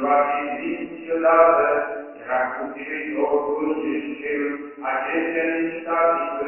luați niciodată, era cu cei două și acestea necesare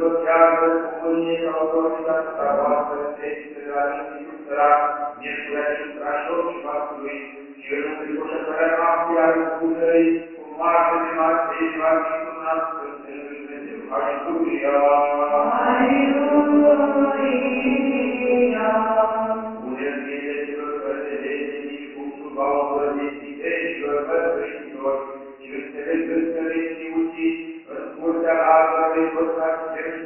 însoțează cu mâine ca autoritatea voastră sfințe la Sfântul Sfâra, Miercurea din Brașov și Vasului, și în înfricoșătoarea noaptea al Sfântului, cu moarte de martiri, la minunat Sfântului Dumnezeu. Aleluia! Aleluia! Puneți pieteților cărte de etici, cum suba o părădețiteșilor, văzăștilor, și înțelegăți că veți ucii, în curtea la altă de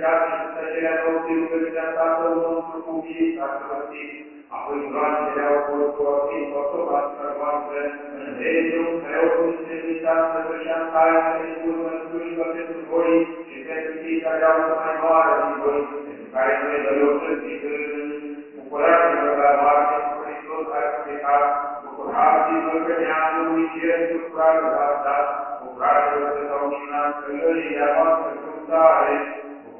încercați și tăcerea noastră rugăciunea Tatăl nostru cu mie s-a cunoscut. Apoi broașterea au fost cunoscut ortopaților voastră, în legeu, preotul și servitați să dușea taină și urmă slujbă pentru voi și pentru cei care au mai mare din voi, pentru care noi vă rog să Bucurați-vă la moarte cu Hristos a explicat, bucurați-vă că neamul lui Cercul curajul a dat, bucurați-vă da, că s-au minat călările voastre cu tare,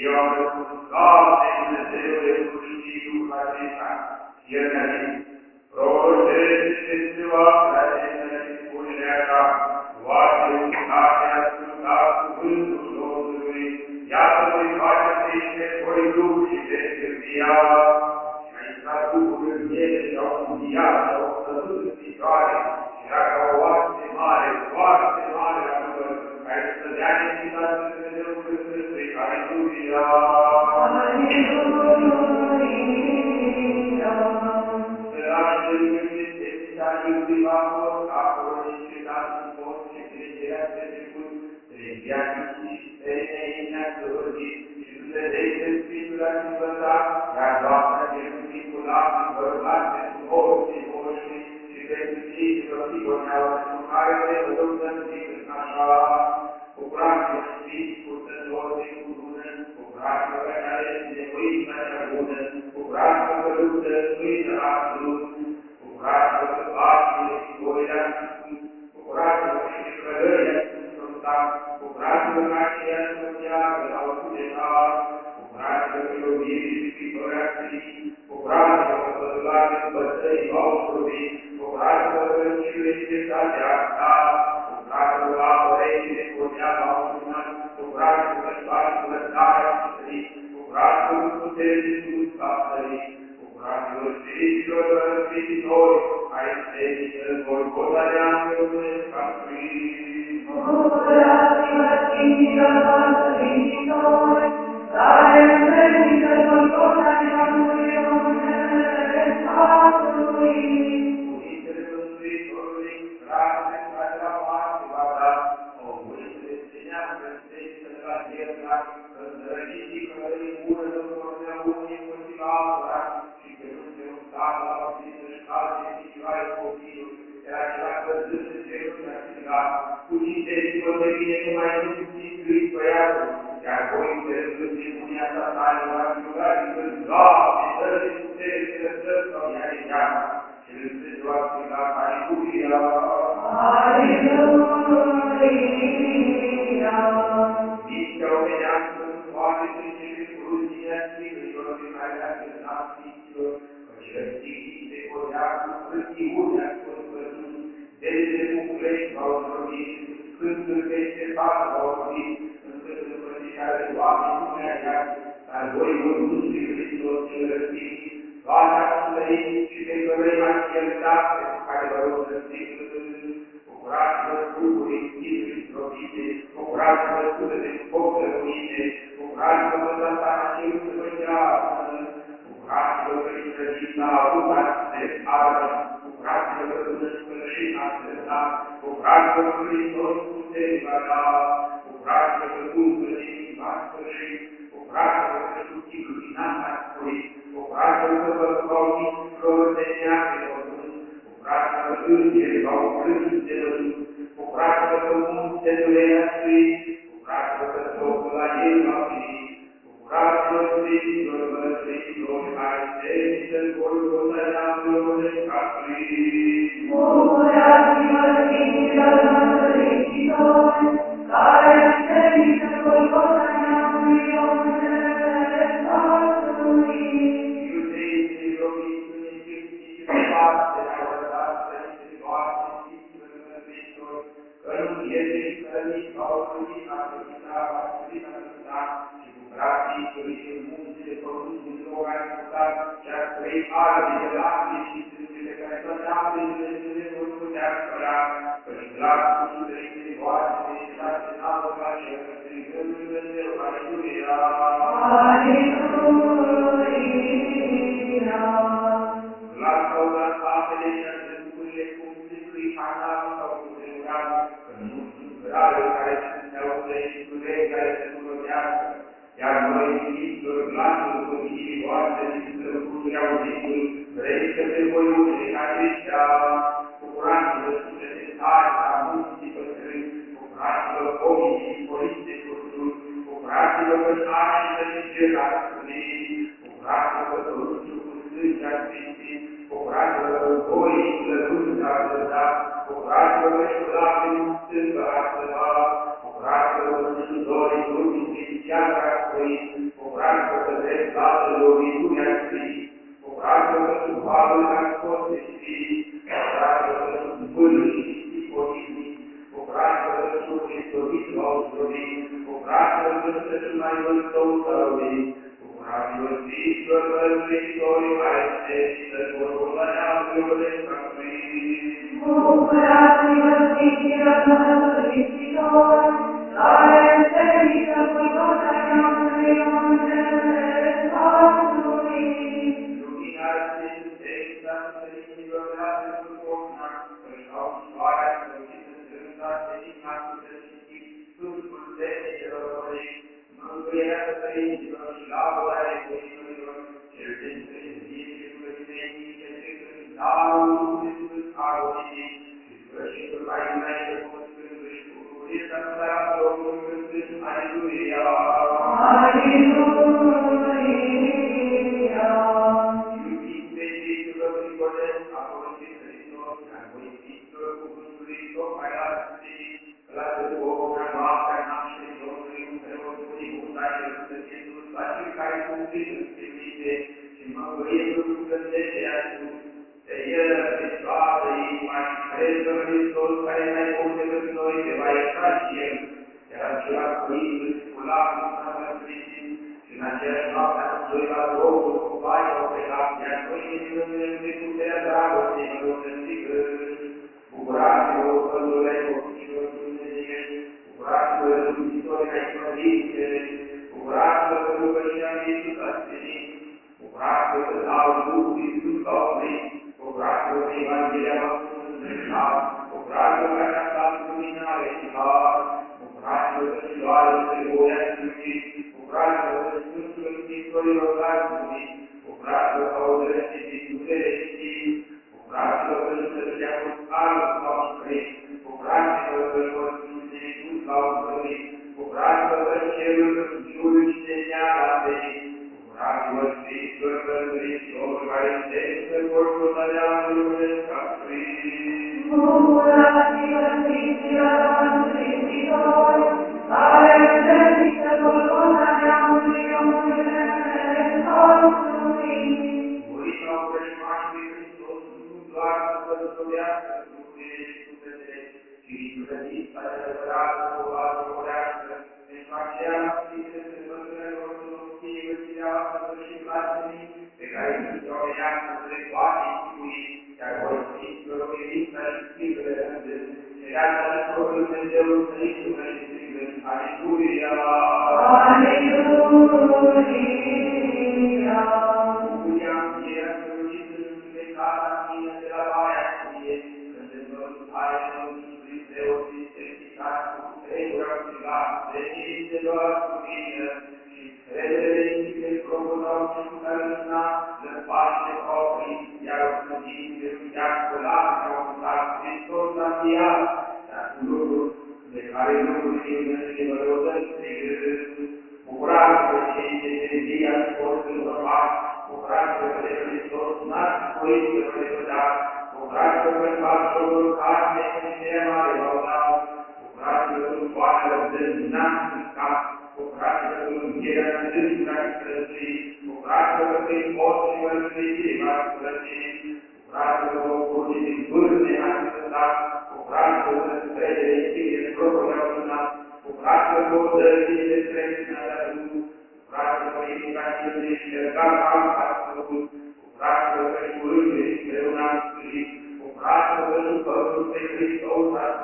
يوم crescută de poftă ruine, bucurați-vă că satana ce nu se păcează, bucurați-vă că intrăzița apucați de armă, bucurați-vă că Dumnezeu și naționă, bucurați-vă că Hristos puteți la ta, bucurați-vă că Dumnezeu și cu sfârșit, bucurați-vă că sunt iluminat Almighty că indicație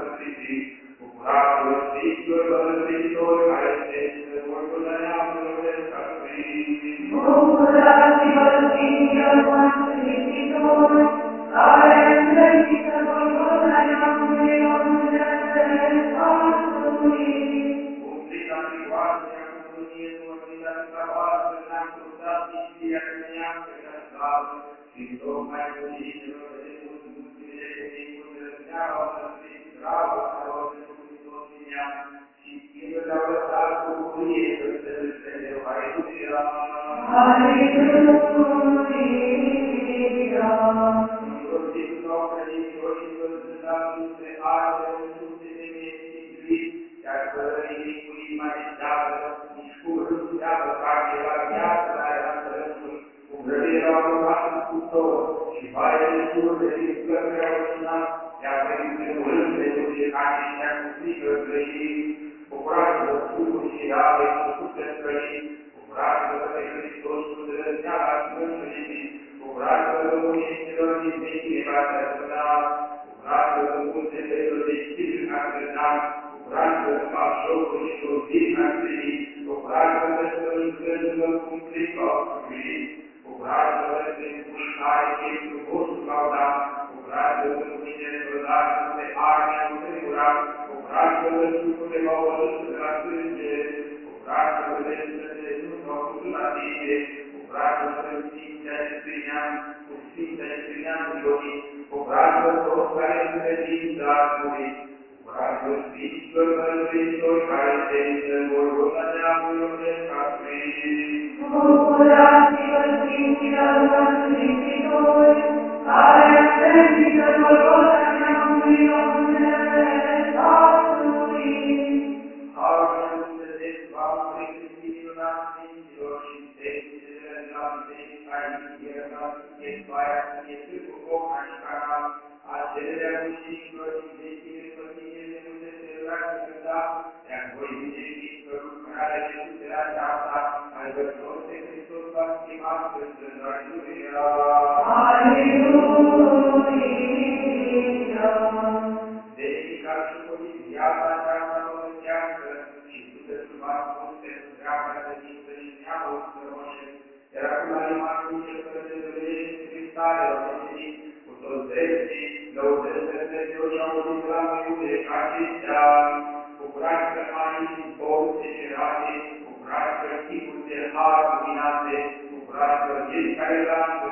حیران سے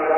بات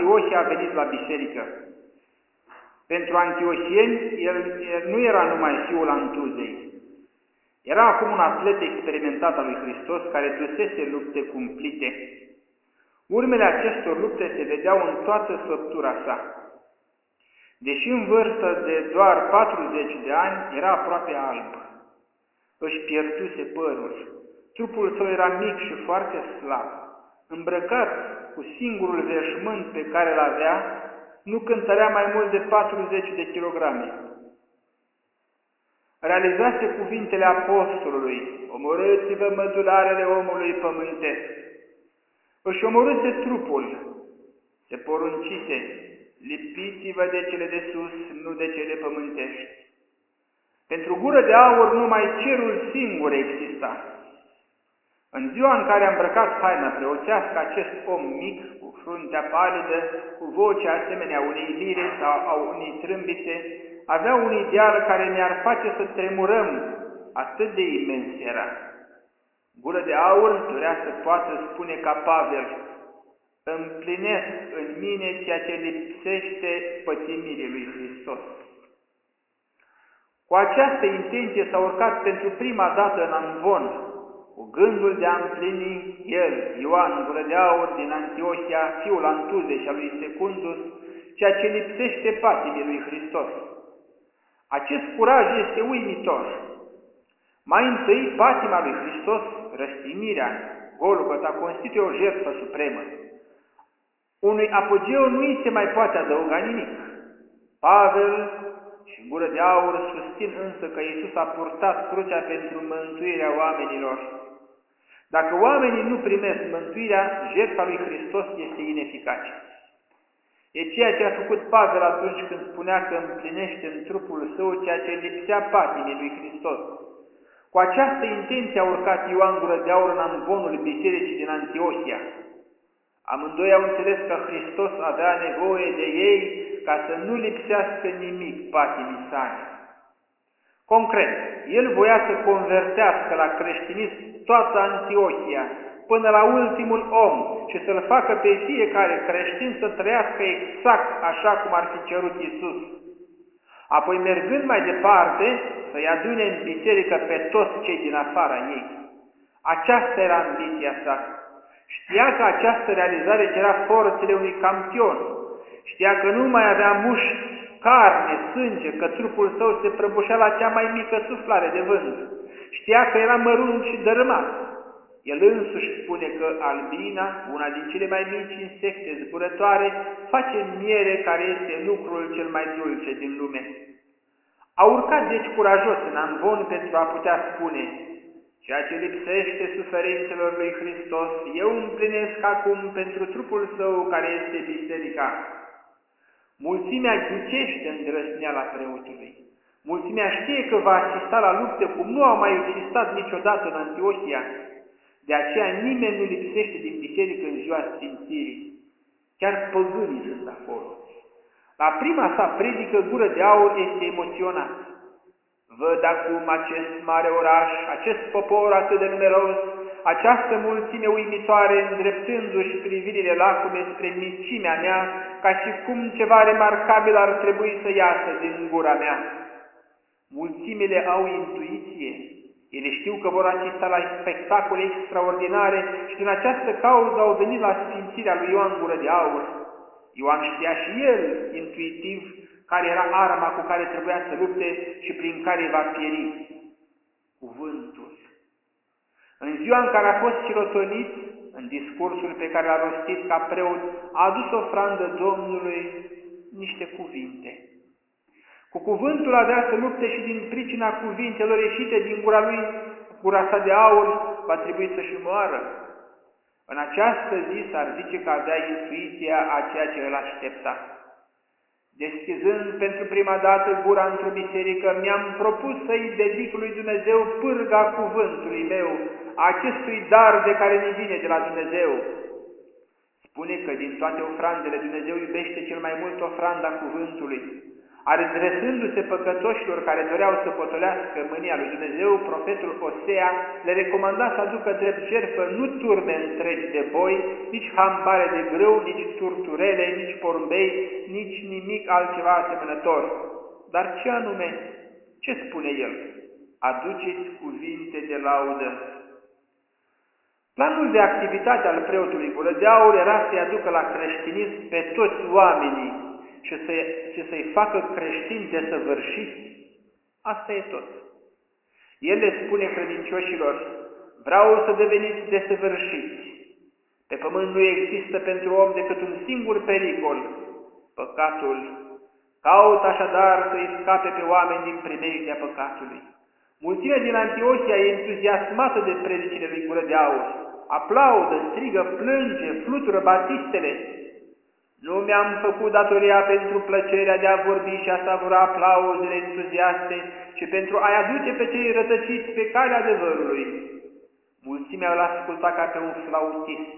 Antiohia a venit la biserică. Pentru antiohieni, el, el nu era numai fiul Antuzei. Era acum un atlet experimentat al lui Hristos care dusese lupte cumplite. Urmele acestor lupte se vedeau în toată făptura sa. Deși în vârstă de doar 40 de ani, era aproape alb. Își pierduse părul. Trupul său era mic și foarte slab îmbrăcat cu singurul veșmânt pe care îl avea, nu cântărea mai mult de 40 de kilograme. Realizase cuvintele apostolului, omorâți-vă mădularele omului pământesc. Își omorâse trupul, se poruncise, lipiți-vă de cele de sus, nu de cele pământești. Pentru gură de aur numai cerul singur exista. În ziua în care a îmbrăcat haina preoțească acest om mic, cu fruntea palidă, cu voce asemenea unei lire sau a unei trâmbițe, avea un ideal care ne-ar face să tremurăm, atât de imens era. Gură de aur dorea să poată spune ca Pavel, împlinesc în mine ceea ce lipsește pătimirii lui Hristos. Cu această intenție s-a urcat pentru prima dată în Amvon, cu gândul de a împlini el, Ioan Gură de Aur din Antiochia, fiul Antuze și a lui Secundus, ceea ce lipsește patimii lui Hristos. Acest curaj este uimitor. Mai întâi, patima lui Hristos, răstinirea, Golgota, constituie o jertfă supremă. Unui apogeu nu îi se mai poate adăuga nimic. Pavel și Gură de Aur susțin însă că Iisus a purtat crucea pentru mântuirea oamenilor. Dacă oamenii nu primesc mântuirea, jertfa lui Hristos este ineficace. E ceea ce a făcut Pavel atunci când spunea că împlinește în trupul său ceea ce lipsea patimii lui Hristos. Cu această intenție a urcat Ioan Gură de Aur în amvonul bisericii din Antiohia. Amândoi au înțeles că Hristos avea nevoie de ei ca să nu lipsească nimic patimii sale. Concret, el voia să convertească la creștinism toată Antiohia, până la ultimul om și să-l facă pe fiecare creștin să trăiască exact așa cum ar fi cerut Isus. Apoi, mergând mai departe, să-i adune în biserică pe toți cei din afara ei. Aceasta era ambiția sa. Știa că această realizare cerea forțele unui campion. Știa că nu mai avea mușchi, carne, sânge, că trupul său se prăbușea la cea mai mică suflare de vânt. Știa că era mărunt și dărâmat. El însuși spune că albina, una din cele mai mici insecte zburătoare, face miere care este lucrul cel mai dulce din lume. A urcat deci curajos în amvon pentru a putea spune, ceea ce lipsește suferințelor lui Hristos, eu împlinesc acum pentru trupul său care este biserica. Mulțimea ghicește îndrăsneala preotului. Mulțimea știe că va asista la lupte cum nu au mai existat niciodată în Antiochia. De aceea nimeni nu lipsește din biserică în ziua Sfințirii. Chiar păgânii sunt acolo. La prima sa predică, gură de aur este emoționat. Văd acum acest mare oraș, acest popor atât de numeros, această mulțime uimitoare îndreptându-și privirile lacume spre micimea mea, ca și cum ceva remarcabil ar trebui să iasă din gura mea. Mulțimile au intuiție, ele știu că vor asista la spectacole extraordinare și din această cauză au venit la sfințirea lui Ioan Gură de Aur. Ioan știa și el, intuitiv, care era arma cu care trebuia să lupte și prin care va pieri. Cuvântul. În ziua în care a fost cirotonit, în discursul pe care l-a rostit ca preot, a adus ofrandă Domnului niște cuvinte. Cu cuvântul avea să lupte și din pricina cuvintelor ieșite din gura lui, gura sa de aur, va trebui să-și moară. În această zi s-ar zice că avea intuiția a ceea ce îl aștepta. Deschizând pentru prima dată gura într-o biserică, mi-am propus să-i dedic lui Dumnezeu pârga cuvântului meu, acestui dar de care ne vine de la Dumnezeu. Spune că din toate ofrandele Dumnezeu iubește cel mai mult ofranda cuvântului. Adresându-se păcătoșilor care doreau să potolească mânia lui Dumnezeu, profetul Osea le recomanda să aducă drept jertfă nu turme întregi de boi, nici hambare de grâu, nici turturele, nici porumbei, nici nimic altceva asemănător. Dar ce anume? Ce spune el? Aduceți cuvinte de laudă. Planul de activitate al preotului Gură de Aur era să-i aducă la creștinism pe toți oamenii și să-i să facă creștini desăvârșiți, asta e tot. El le spune credincioșilor, vreau să deveniți desăvârșiți. Pe pământ nu există pentru om decât un singur pericol, păcatul. Caut așadar să-i scape pe oameni din primejdia păcatului. Mulțimea din Antiochia e entuziasmată de predicile lui Gură de Aur. Aplaudă, strigă, plânge, flutură batistele, Nu mi-am făcut datoria pentru plăcerea de a vorbi și a savura aplauzele entuziaste, ci pentru a-i aduce pe cei rătăciți pe calea adevărului. Mulțimea îl asculta ca pe un flautist.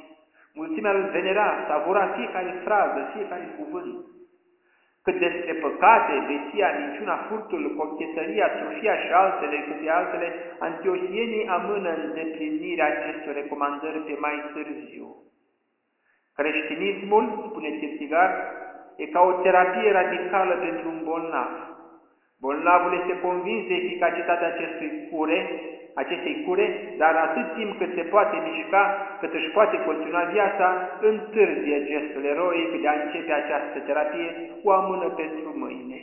Mulțimea îl venera, savura fiecare frază, fiecare cuvânt. Cât despre păcate, beția, minciuna, furtul, cochetăria, trufia și altele, câte altele, antiohienii amână îndeplinirea acestor recomandări pe mai târziu. Creștinismul, spune Kierkegaard, e ca o terapie radicală pentru un bolnav. Bolnavul este convins de eficacitatea acestui cure, acestei cure, dar atât timp cât se poate mișca, cât își poate continua viața, întârzie gestul eroic de a începe această terapie cu amână pentru mâine.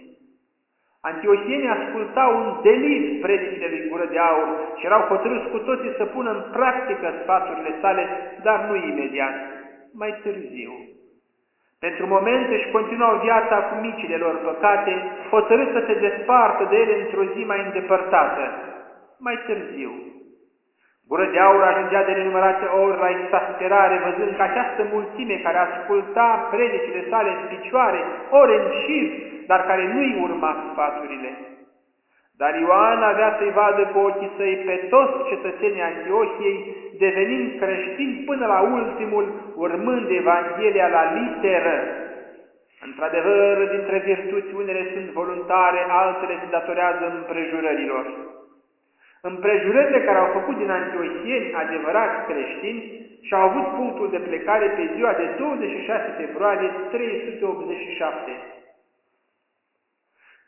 Antiohienii ascultau un delir predicile lui Gură de Aur și erau hotărâți cu toții să pună în practică sfaturile sale, dar nu imediat mai târziu. Pentru moment își continuau viața cu micile lor păcate, hotărât să se despartă de ele într-o zi mai îndepărtată, mai târziu. Gură de aur ajungea de nenumărate ori la exasperare, văzând că această mulțime care asculta predicile sale în picioare, ore în șir, dar care nu-i urma sfaturile. Dar Ioan avea să-i vadă cu ochii săi pe toți cetățenii Antiohiei, devenind creștini până la ultimul, urmând Evanghelia la literă. Într-adevăr, dintre virtuți unele sunt voluntare, altele se datorează împrejurărilor. Împrejurările care au făcut din antiohieni adevărați creștini și-au avut punctul de plecare pe ziua de 26 februarie 387.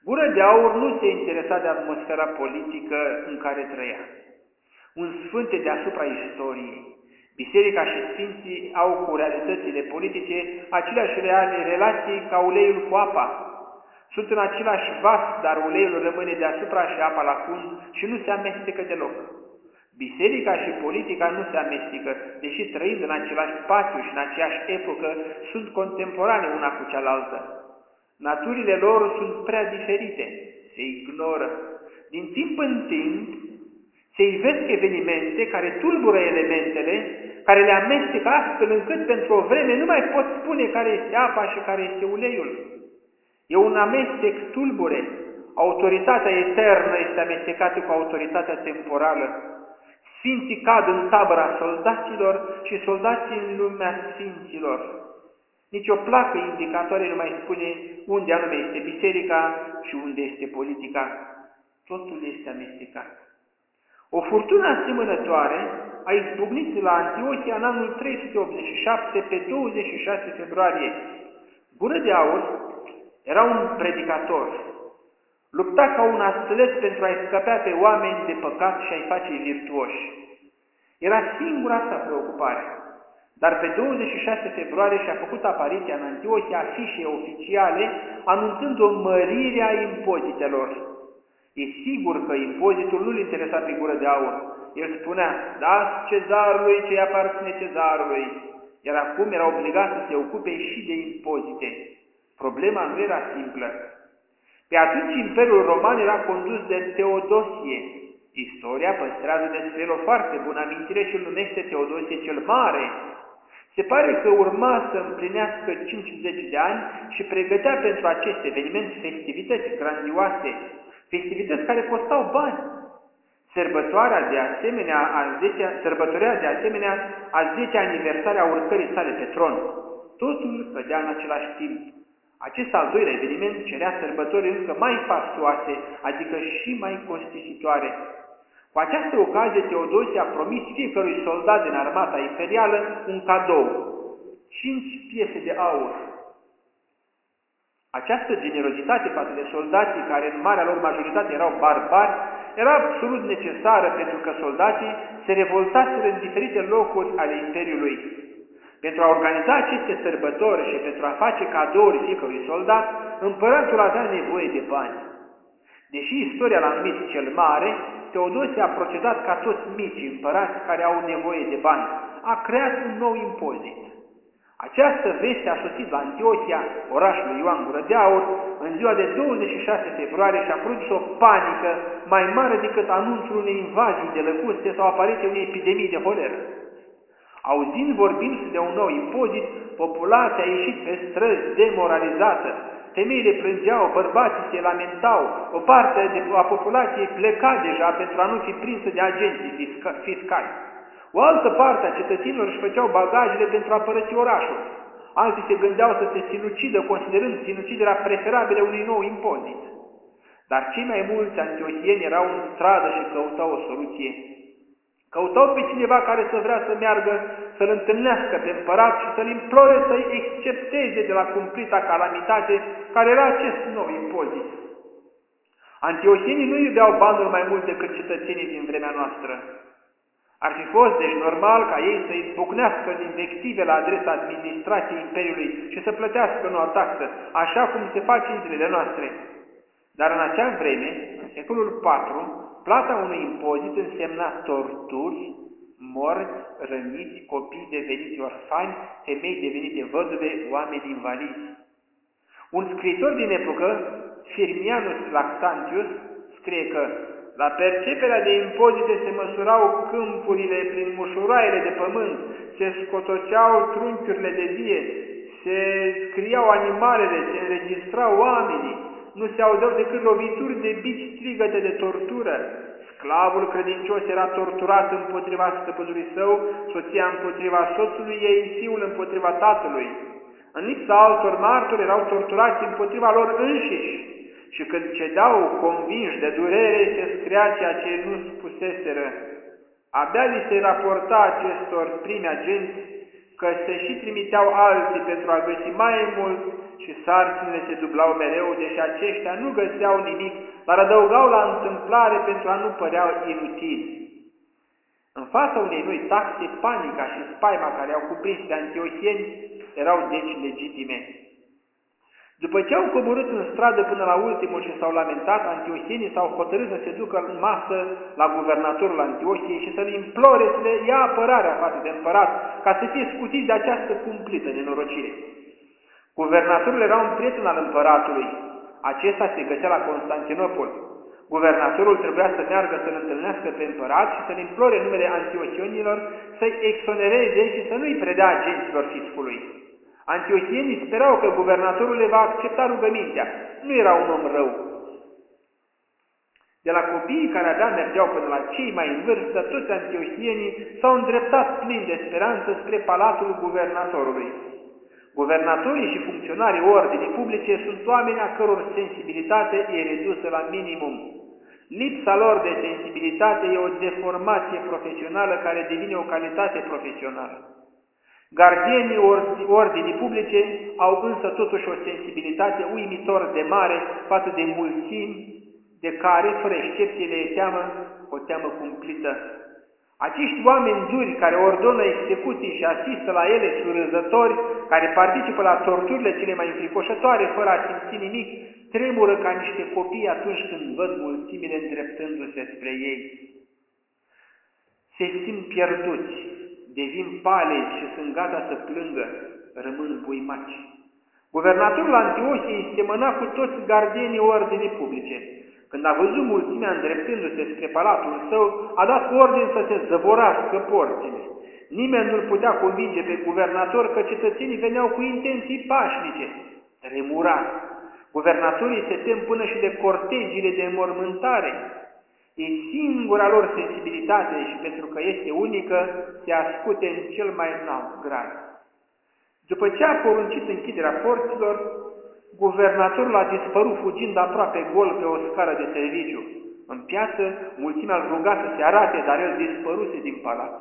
Gură de aur nu se interesa de atmosfera politică în care trăia. Un sfânte deasupra istoriei. Biserica și Sfinții au cu realitățile politice aceleași reale relații ca uleiul cu apa. Sunt în același vas, dar uleiul rămâne deasupra și apa la fund și nu se amestecă deloc. Biserica și politica nu se amestecă, deși trăind în același spațiu și în aceeași epocă, sunt contemporane una cu cealaltă. Naturile lor sunt prea diferite, se ignoră. Din timp în timp se ivesc evenimente care tulbură elementele, care le amestecă astfel încât pentru o vreme nu mai pot spune care este apa și care este uleiul. E un amestec tulbure. Autoritatea eternă este amestecată cu autoritatea temporală. Sfinții cad în tabăra soldaților și soldații în lumea sfinților. Nici o placă indicatoare nu mai spune unde anume este biserica și unde este politica. Totul este amestecat. O furtună asemănătoare a izbucnit la Antiochia în anul 387 pe 26 februarie. Gură de aur era un predicator. Lupta ca un atlet pentru a-i scăpea pe oameni de păcat și a-i face virtuoși. Era singura sa preocupare. Dar pe 26 februarie și-a făcut apariția în Antiochia afișe oficiale anunțând o mărire a impozitelor. E sigur că impozitul nu-l interesa pe gură de aur. El spunea, dați cezarului ce aparține cezarului. Iar acum era obligat să se ocupe și de impozite. Problema nu era simplă. Pe atunci Imperiul Roman era condus de Teodosie. Istoria păstrează despre el o foarte bună amintire și îl numește Teodosie cel Mare, se pare că urma să împlinească 50 de ani și pregătea pentru acest eveniment festivități grandioase, festivități care costau bani. Sărbătoarea de asemenea, a 10, sărbătorea de asemenea a 10 aniversare a urcării sale pe tron. Totul cădea în același timp. Acest al doilea eveniment cerea sărbători încă mai fastoase, adică și mai costisitoare. Cu această ocazie, Teodosie a promis fiecărui soldat din armata imperială un cadou, cinci piese de aur. Această generozitate față de soldații, care în marea lor majoritate erau barbari, era absolut necesară pentru că soldații se revoltaseră în diferite locuri ale Imperiului. Pentru a organiza aceste sărbători și pentru a face cadouri fiecărui soldat, împăratul avea nevoie de bani. Deși istoria l-a numit cel mare, Teodosie a procedat ca toți mici împărați care au nevoie de bani. A creat un nou impozit. Această veste a sosit la Antiochia, orașul Ioan Gură de Aur, în ziua de 26 februarie și a produs o panică mai mare decât anunțul unei invazii de lăcuste sau apariția unei epidemii de holeră. Auzind vorbindu-se de un nou impozit, populația a ieșit pe străzi demoralizată. Femeile plângeau, bărbații se lamentau, o parte de, a populației pleca deja pentru a nu fi prinsă de agenții fiscali. O altă parte a cetățenilor își făceau bagajele pentru a părăsi orașul. Alții se gândeau să se sinucidă, considerând sinuciderea preferabilă unui nou impozit. Dar cei mai mulți antiohieni erau în stradă și căutau o soluție. Căutau pe cineva care să vrea să meargă, să-l întâlnească pe împărat și să-l implore să-i excepteze de la cumplita calamitate care era acest nou impozit. Antiohienii nu iubeau banul mai mult decât cetățenii din vremea noastră. Ar fi fost, deci, normal ca ei să izbucnească în invective la adresa administrației Imperiului și să plătească o taxă, așa cum se face în zilele noastre. Dar în acea vreme, în secolul IV, plata unui impozit însemna torturi, morți, răniți, copii deveniți orfani, femei devenite văduve, oameni invalizi. Un scriitor din epocă, Firmianus Lactantius, scrie că la perceperea de impozite se măsurau câmpurile prin mușuroaiele de pământ, se scotoceau trunchiurile de vie, se scriau animalele, se înregistrau oamenii, nu se auzeau decât lovituri de bici strigăte de tortură. Sclavul credincios era torturat împotriva stăpânului său, soția împotriva soțului ei, fiul împotriva tatălui. În lipsa altor martori erau torturați împotriva lor înșiși și când cedeau convinși de durere, se scria ceea ce nu spuseseră. Abia li se raporta acestor primi agenți că se și trimiteau alții pentru a găsi mai mult și sarcinile se dublau mereu, deși aceștia nu găseau nimic, dar adăugau la întâmplare pentru a nu părea inutili. În fața unei noi taxe, panica și spaima care au cuprins pe antiohieni erau deci legitime. După ce au coborât în stradă până la ultimul și s-au lamentat, antiohienii s-au hotărât să se ducă în masă la guvernatorul Antiohiei și să-l implore să le ia apărarea față de împărat, ca să fie scutiți de această cumplită nenorocire. Guvernatorul era un prieten al împăratului. Acesta se găsea la Constantinopol. Guvernatorul trebuia să meargă să-l întâlnească pe împărat și să-l implore numele antiochionilor să-i exonereze și să nu-i predea agenților fiscului. Antiohienii sperau că guvernatorul le va accepta rugămintea. Nu era un om rău. De la copiii care abia mergeau până la cei mai în vârstă, toți antiohienii s-au îndreptat plini de speranță spre palatul guvernatorului. Guvernatorii și funcționarii ordinii publice sunt oameni a căror sensibilitate e redusă la minimum. Lipsa lor de sensibilitate e o deformație profesională care devine o calitate profesională. Gardienii ordinii publice au însă totuși o sensibilitate uimitor de mare față de mulțimi de care, fără excepție, le teamă o teamă cumplită. Acești oameni duri care ordonă execuții și asistă la ele surâzători, care participă la torturile cele mai înfricoșătoare fără a simți nimic, tremură ca niște copii atunci când văd mulțimile îndreptându-se spre ei. Se simt pierduți, devin palezi și sunt gata să plângă, rămân buimaci. Guvernatorul Antiohiei semăna cu toți gardienii ordinii publice. Când a văzut mulțimea îndreptându-se spre palatul său, a dat ordin să se zăvorască porțile. Nimeni nu-l putea convinge pe guvernator că cetățenii veneau cu intenții pașnice. Tremura. Guvernatorii se tem până și de cortegiile de mormântare. E singura lor sensibilitate și pentru că este unică, se ascute în cel mai înalt grad. După ce a poruncit închiderea porților, guvernatorul a dispărut fugind aproape gol pe o scară de serviciu. În piață, mulțimea îl ruga să se arate, dar el dispăruse din palat.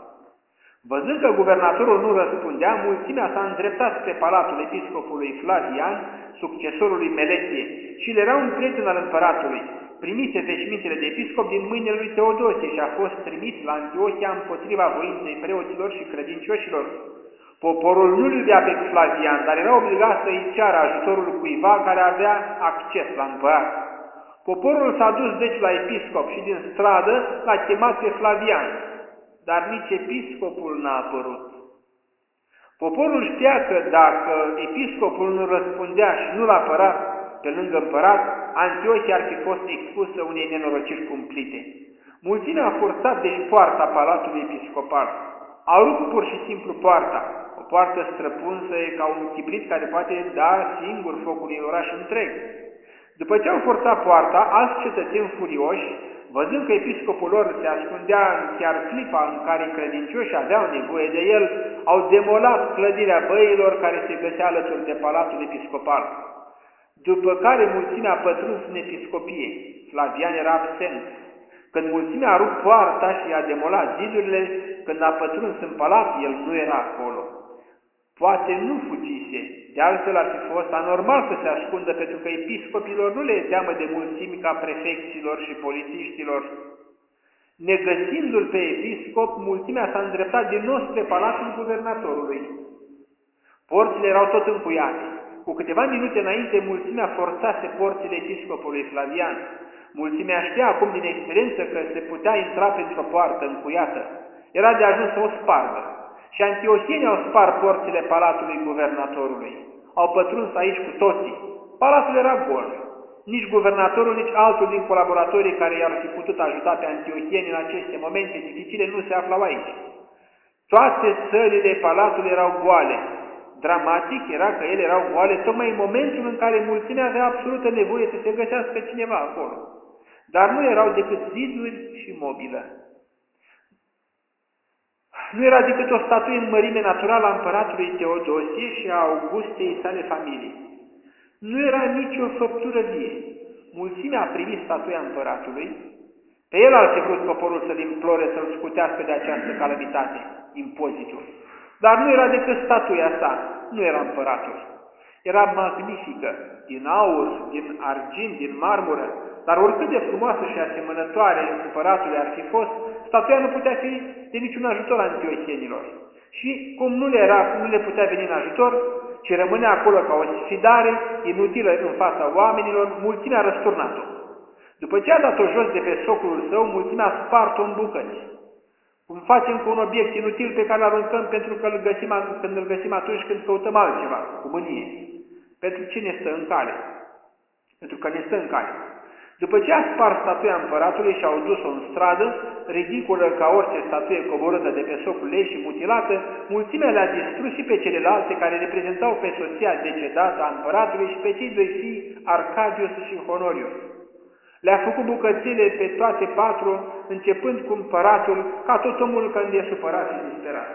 Văzând că guvernatorul nu răspundea, mulțimea s-a îndreptat spre palatul episcopului Flavian, succesorului Meletie, și el era un prieten al împăratului. Primise veșmintele de episcop din mâinile lui Teodosie și a fost trimis la Antiochia împotriva voinței preoților și credincioșilor. Poporul nu-l iubea pe Flavian, dar era obligat să-i ceară ajutorul cuiva care avea acces la împărat. Poporul s-a dus deci la episcop și din stradă l-a chemat pe Flavian, dar nici episcopul n-a apărut. Poporul știa că dacă episcopul nu răspundea și nu l-a apărat pe lângă împărat, Antiochia ar fi fost expusă unei nenorociri cumplite. Mulțimea a forțat deci poarta palatului episcopal. Au rupt pur și simplu poarta, o poartă străpunsă ca un chibrit care poate da singur focului în oraș întreg. După ce au forțat poarta, alți cetățeni furioși, văzând că episcopul lor se ascundea în chiar clipa în care credincioși aveau nevoie de el, au demolat clădirea băilor care se găsea alături de palatul episcopal. După care mulțimea a pătruns în episcopie. Flavian era absent. Când mulțimea a rupt poarta și a demolat zidurile, când a pătruns în palat, el nu era acolo. Poate nu fugise, de altfel ar fi fost anormal să se ascundă, pentru că episcopilor nu le e teamă de mulțimi ca prefecților și polițiștilor. Negăsindu-l pe episcop, mulțimea s-a îndreptat din nou spre palatul guvernatorului. Porțile erau tot încuiate. Cu câteva minute înainte, mulțimea forțase porțile episcopului Flavian. Mulțimea știa acum din experiență că se putea intra printr-o poartă încuiată. Era de ajuns să o spargă. Și antiohienii au spart porțile palatului guvernatorului. Au pătruns aici cu toții. Palatul era gol. Nici guvernatorul, nici altul din colaboratorii care i-ar fi putut ajuta pe antiohieni în aceste momente dificile nu se aflau aici. Toate sălile palatului erau goale. Dramatic era că ele erau goale tocmai în momentul în care mulțimea avea absolută nevoie să se găsească cineva acolo. Dar nu erau decât ziduri și mobilă. Nu era decât o statuie în mărime naturală a împăratului Teodosie și a Augustei sale familii. Nu era nicio făptură vie. Mulțimea a primit statuia împăratului. Pe el ar fi vrut poporul să-l implore să-l scutească de această calamitate, impozitul. Dar nu era decât statuia sa, nu era împăratul. Era magnifică, din aur, din argint, din marmură, dar oricât de frumoasă și asemănătoare împăratului ar fi fost, statuia nu putea fi de niciun ajutor antiohienilor. Și cum nu le, era, nu le putea veni în ajutor, ci rămânea acolo ca o sfidare inutilă în fața oamenilor, mulțimea a răsturnat-o. După ce a dat-o jos de pe socul său, mulțimea a spart-o în bucăți. Cum facem cu un obiect inutil pe care îl aruncăm pentru că îl găsim, când îl găsim atunci când căutăm altceva, cu mânie. Pentru ce ne stă în cale? Pentru că ne stă în cale. După ce a spart statuia împăratului și au dus-o în stradă, ridicolă ca orice statuie coborâtă de pe socul ei și mutilată, mulțimea le-a distrus și pe celelalte care reprezentau pe soția decedată a împăratului și pe cei doi fii, Arcadius și Honorius. Le-a făcut bucățile pe toate patru, începând cu împăratul, ca tot omul când e supărat și disperat.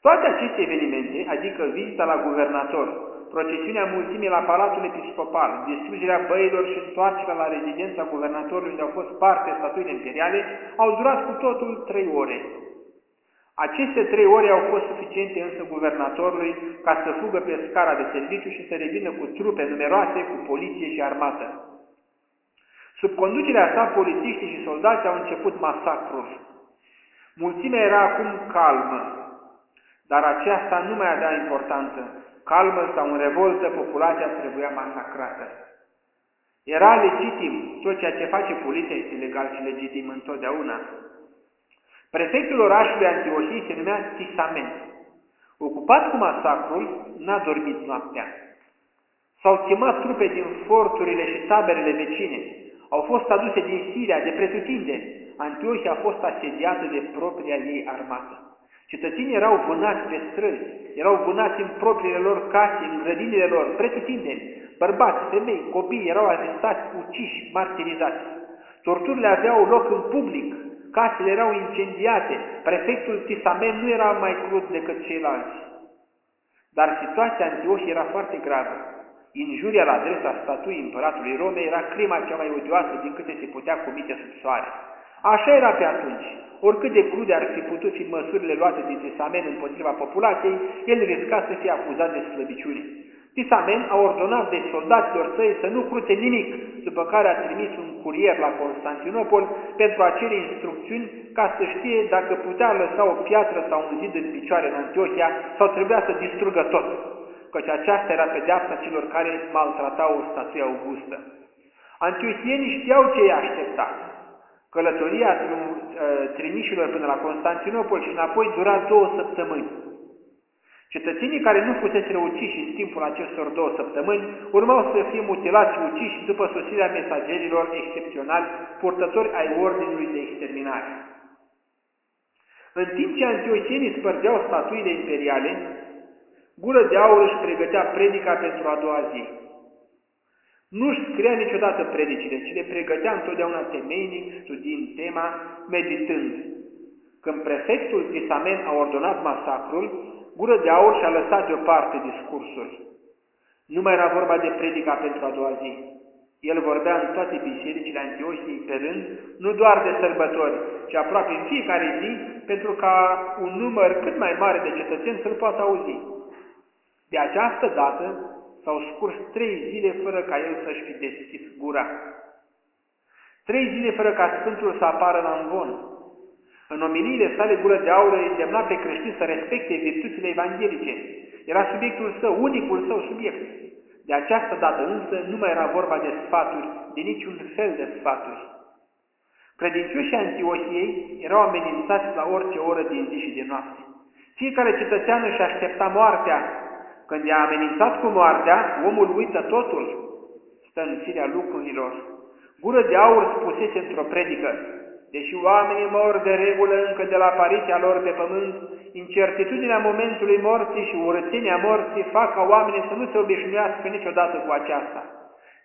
Toate aceste evenimente, adică vizita la guvernator, procesiunea mulțimii la Palatul Episcopal, distrugerea băilor și întoarcerea la rezidența guvernatorului unde au fost parte statuile imperiale, au durat cu totul trei ore. Aceste trei ore au fost suficiente însă guvernatorului ca să fugă pe scara de serviciu și să revină cu trupe numeroase, cu poliție și armată. Sub conducerea sa, polițiștii și soldații au început masacrul. Mulțimea era acum calmă, dar aceasta nu mai avea importanță. Calmă sau în revoltă, populația trebuia masacrată. Era legitim, tot ceea ce face poliția este legal și legitim întotdeauna. Prefectul orașului Antiohii se numea Tisamen. Ocupat cu masacrul, n-a dormit noaptea. S-au chemat trupe din forturile și taberele vecine, au fost aduse din Siria, de pretutindeni. Antiohia a fost asediată de propria ei armată. Cetățenii erau vânați pe străzi, erau vânați în propriile lor case, în grădinile lor, pretutindeni. Bărbați, femei, copii erau arestați, uciși, martirizați. Torturile aveau loc în public, casele erau incendiate, prefectul Tisamen nu era mai crud decât ceilalți. Dar situația Antiohia era foarte gravă. Injuria la adresa statuii împăratului Rome era crima cea mai odioasă din câte se putea comite sub soare. Așa era pe atunci. Oricât de crude ar fi putut fi măsurile luate din Tisamen împotriva populației, el risca să fie acuzat de slăbiciune. Tisamen a ordonat de soldaților săi să nu cruțe nimic, după care a trimis un curier la Constantinopol pentru a cere instrucțiuni ca să știe dacă putea lăsa o piatră sau un zid în picioare în Antiohia sau trebuia să distrugă tot căci aceasta era pedeapsa celor care maltratau o statuie augustă. Antiohienii știau ce i-a așteptat. Călătoria ă, trimișilor până la Constantinopol și înapoi dura două săptămâni. Cetățenii care nu fusese uciși în timpul acestor două săptămâni urmau să fie mutilați și uciși după sosirea mesagerilor excepționali, purtători ai ordinului de exterminare. În timp ce antiohienii spărgeau statuile imperiale, Gură de Aur își pregătea predica pentru a doua zi. Nu își scria niciodată predicile, ci le pregătea întotdeauna temeinic, studiind tema, meditând. Când prefectul Tisamen a ordonat masacrul, Gură de Aur și-a lăsat deoparte discursul. Nu mai era vorba de predica pentru a doua zi. El vorbea în toate bisericile Antiohiei pe rând, nu doar de sărbători, ci aproape în fiecare zi, pentru ca un număr cât mai mare de cetățeni să-l poată auzi. De această dată s-au scurs trei zile fără ca el să-și fi deschis gura. Trei zile fără ca Sfântul să apară la învon. În omiliile sale gură de aur îi îndemna pe creștin să respecte virtuțile evanghelice. Era subiectul său, unicul său subiect. De această dată însă nu mai era vorba de sfaturi, de niciun fel de sfaturi. Credincioșii Antiohiei erau amenințați la orice oră din zi și de noapte. Fiecare cetățean își aștepta moartea. Când i-a amenințat cu moartea, omul uită totul. Stă în firea lucrurilor. Gură de aur spusese într-o predică, Deși oamenii mor de regulă încă de la apariția lor pe pământ, incertitudinea momentului morții și urățenia morții fac ca oamenii să nu se obișnuiască niciodată cu aceasta.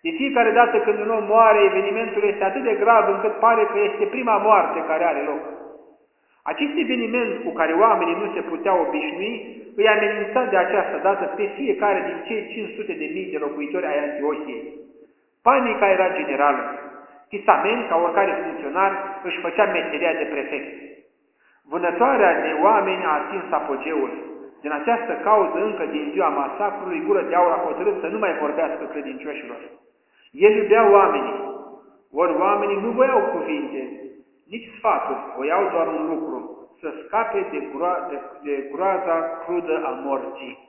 De fiecare dată când un om moare, evenimentul este atât de grav încât pare că este prima moarte care are loc. Acest eveniment cu care oamenii nu se puteau obișnui îi amenința de această dată pe fiecare din cei 500 de mii de locuitori ai Antiohiei. Panica era generală. Tisamen, ca oricare funcționar, își făcea meseria de prefect. Vânătoarea de oameni a atins apogeul. Din această cauză, încă din ziua masacrului, gură de aur a hotărât să nu mai vorbească credincioșilor. El iubea oamenii, ori oamenii nu voiau cuvinte, nici sfaturi, voiau doar un lucru, să scape de, gro de, de groaza crudă a morții.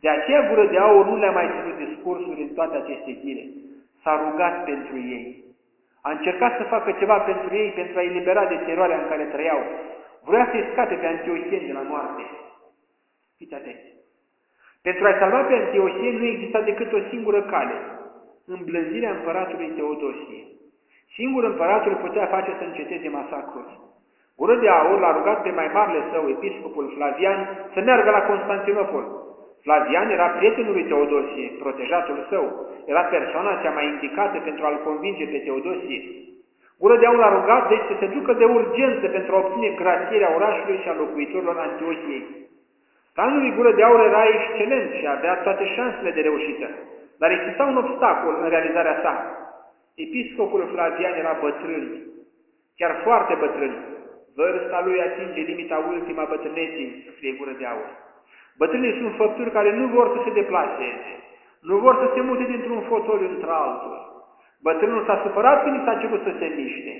De aceea gură de aur nu le-a mai ținut discursuri în toate aceste zile. S-a rugat pentru ei. A încercat să facă ceva pentru ei, pentru a elibera de teroarea în care trăiau. Vrea să-i scape pe Antiohien de la moarte. Fiți atenți. Pentru a salva pe Antiohien nu exista decât o singură cale, îmblânzirea împăratului Teodosie. Singur împăratul putea face să înceteze masacrul. Gură de aur l-a rugat pe mai marele său, episcopul Flavian, să meargă la Constantinopol. Flavian era prietenul lui Teodosie, protejatul său, era persoana cea mai indicată pentru a-l convinge pe Teodosie. Gură de aur a rugat, deci, să se ducă de urgență pentru a obține grațierea orașului și a locuitorilor Antiohiei. Planul lui Gură de Aur era excelent și avea toate șansele de reușită, dar exista un obstacol în realizarea sa. Episcopul Flavian era bătrân, chiar foarte bătrân. Vârsta lui atinge limita ultima bătrâneții, scrie Gură de Aur. Bătrânii sunt făpturi care nu vor să se deplaseze, nu vor să se mute dintr-un fotoliu într-altul. Bătrânul s-a supărat când i s-a cerut să se miște.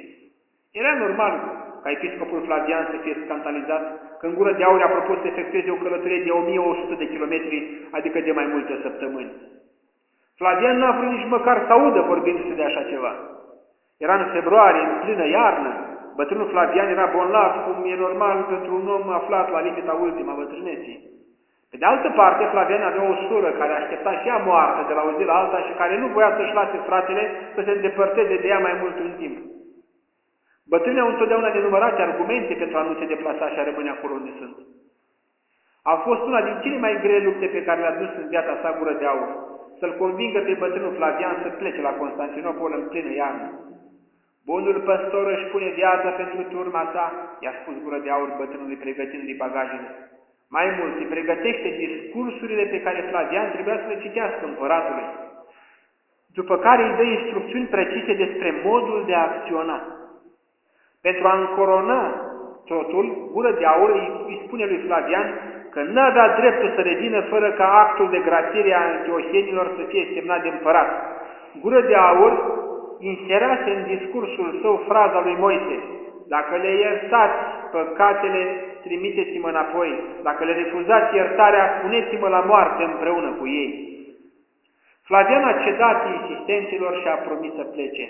Era normal ca episcopul Flavian să fie scandalizat când gură de aur a propus să efectueze o călătorie de 1100 de kilometri, adică de mai multe săptămâni. Flavian n-a vrut nici măcar să audă vorbindu-se de așa ceva. Era în februarie, în plină iarnă. Bătrânul Flavian era bonlav, cum e normal pentru un om aflat la limita ultima bătrâneții. Pe de altă parte, Flavian avea o sură care aștepta și ea moartă de la o zi la alta și care nu voia să-și lase fratele să se îndepărteze de ea mai mult un timp. Bătrânii au întotdeauna nenumărate argumente pentru a nu se deplasa și a rămâne acolo unde sunt. A fost una din cele mai grele lupte pe care le-a dus în viața sa gură de aur, să-l convingă pe bătrânul Flavian să plece la Constantinopol în plină iarnă. Bunul păstor își pune viața pentru turma sa, i-a spus gură de aur bătrânului pregătindu-i bagajele. Mai mult, îi pregătește discursurile pe care Flavian trebuia să le citească împăratului, după care îi dă instrucțiuni precise despre modul de a acționa. Pentru a încorona totul, gură de aur îi spune lui Flavian că nu avea dreptul să revină fără ca actul de grațiere a antiohienilor să fie semnat de împărat. Gură de aur inserase în discursul său fraza lui Moise, dacă le iertați păcatele, trimiteți-mă înapoi. Dacă le refuzați iertarea, puneți-mă la moarte împreună cu ei. Flavian a cedat insistenților și a promis să plece.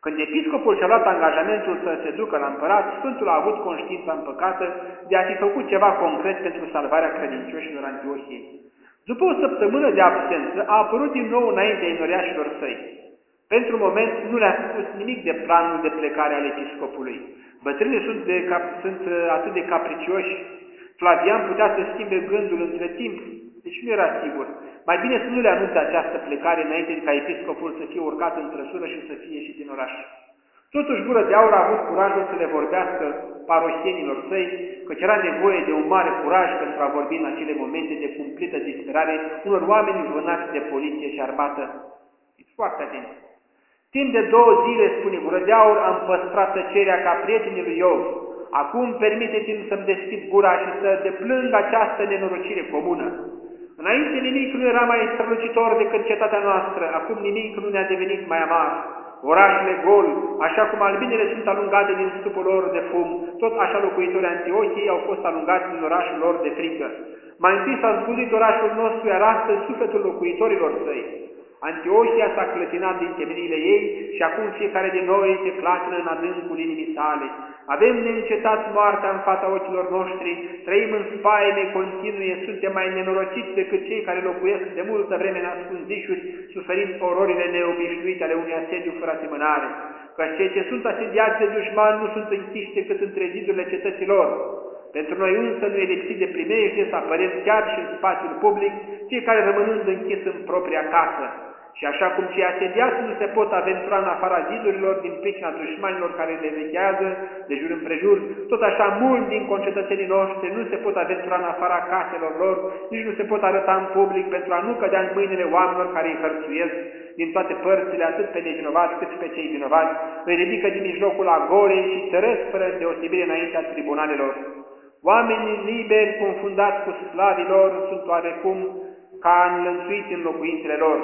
Când episcopul și-a luat angajamentul să se ducă la împărat, Sfântul a avut conștiința împăcată de a fi făcut ceva concret pentru salvarea credincioșilor Antiohiei. După o săptămână de absență, a apărut din nou înaintea inoriașilor săi. Pentru moment nu le-a spus nimic de planul de plecare al episcopului. Bătrânii sunt, de, sunt uh, atât de capricioși. Flavian putea să schimbe gândul între timp, deci nu era sigur. Mai bine să nu le anunțe această plecare înainte ca episcopul să fie urcat în trăsură și să fie și din oraș. Totuși Gură de Aur a avut curajul să le vorbească parohienilor săi, căci era nevoie de un mare curaj pentru a vorbi în acele momente de cumplită disperare unor oameni vânați de poliție și armată. Fiți foarte atenți! Timp de două zile, spune Gură de Aur, am păstrat tăcerea ca prietenii lui Iov. Acum permiteți-mi să-mi deschid gura și să deplâng această nenorocire comună. Înainte nimic nu era mai strălucitor decât cetatea noastră, acum nimic nu ne-a devenit mai amar. Orașele gol, așa cum albinele sunt alungate din stupul lor de fum, tot așa locuitorii Antiochiei au fost alungați din orașul lor de frică. Mai întâi s-a zbulit orașul nostru, iar astăzi sufletul locuitorilor săi. Antiochia s-a clătinat din temeniile ei și acum fiecare de noi se clatină în adâncul inimii sale. Avem neîncetat moartea în fața ochilor noștri, trăim în spaime continue, suntem mai nenorociți decât cei care locuiesc de multă vreme în ascunzișuri, suferind ororile neobișnuite ale unui asediu fără asemănare. Că cei ce sunt asediați de dușman nu sunt închiși decât între zidurile cetăților. Pentru noi însă nu e lipsit de primejde să apărăm chiar și în spațiul public, fiecare rămânând închis în propria casă. Și așa cum cei asediați nu se pot aventura în afara zidurilor din pricina dușmanilor care le vechează de jur împrejur, tot așa mulți din concetățenii noștri nu se pot aventura în afara caselor lor, nici nu se pot arăta în public pentru a nu cădea în mâinile oamenilor care îi hărțuiesc din toate părțile, atât pe nevinovați cât și pe cei vinovați, îi ridică din mijlocul agorei și tărăsc fără deosebire înaintea tribunalelor. Oamenii liberi, confundați cu slavii lor, sunt oarecum ca înlănțuiți în locuințele lor.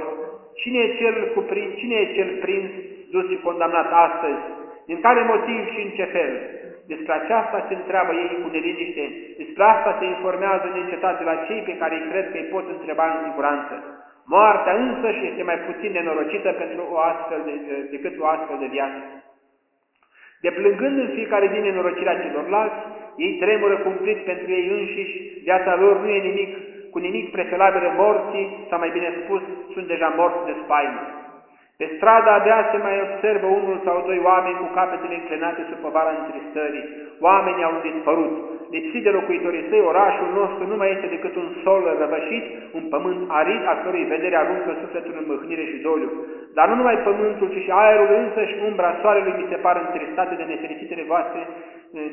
Cine e cel, cuprins, cine e cel prins, dus și condamnat astăzi? Din care motiv și în ce fel? Despre aceasta se întreabă ei cu neliniște, despre asta se informează neîncetat de la cei pe care îi cred că îi pot întreba în siguranță. Moartea însă și este mai puțin nenorocită pentru o astfel de, decât o astfel de viață. Deplângând în fiecare zi nenorocirea celorlalți, ei tremură cumplit pentru ei înșiși, viața lor nu e nimic cu nimic preferabilă morții, sau mai bine spus, sunt deja morți de spaimă. Pe stradă abia se mai observă unul sau doi oameni cu capetele înclinate sub povara întristării. Oamenii au dispărut. Lipsit de locuitorii săi, orașul nostru nu mai este decât un sol răvășit, un pământ arid, a cărui vedere aruncă sufletul în mâhnire și doliu. Dar nu numai pământul, ci și aerul însă și umbra soarelui mi se par întristate de nefericitele voastre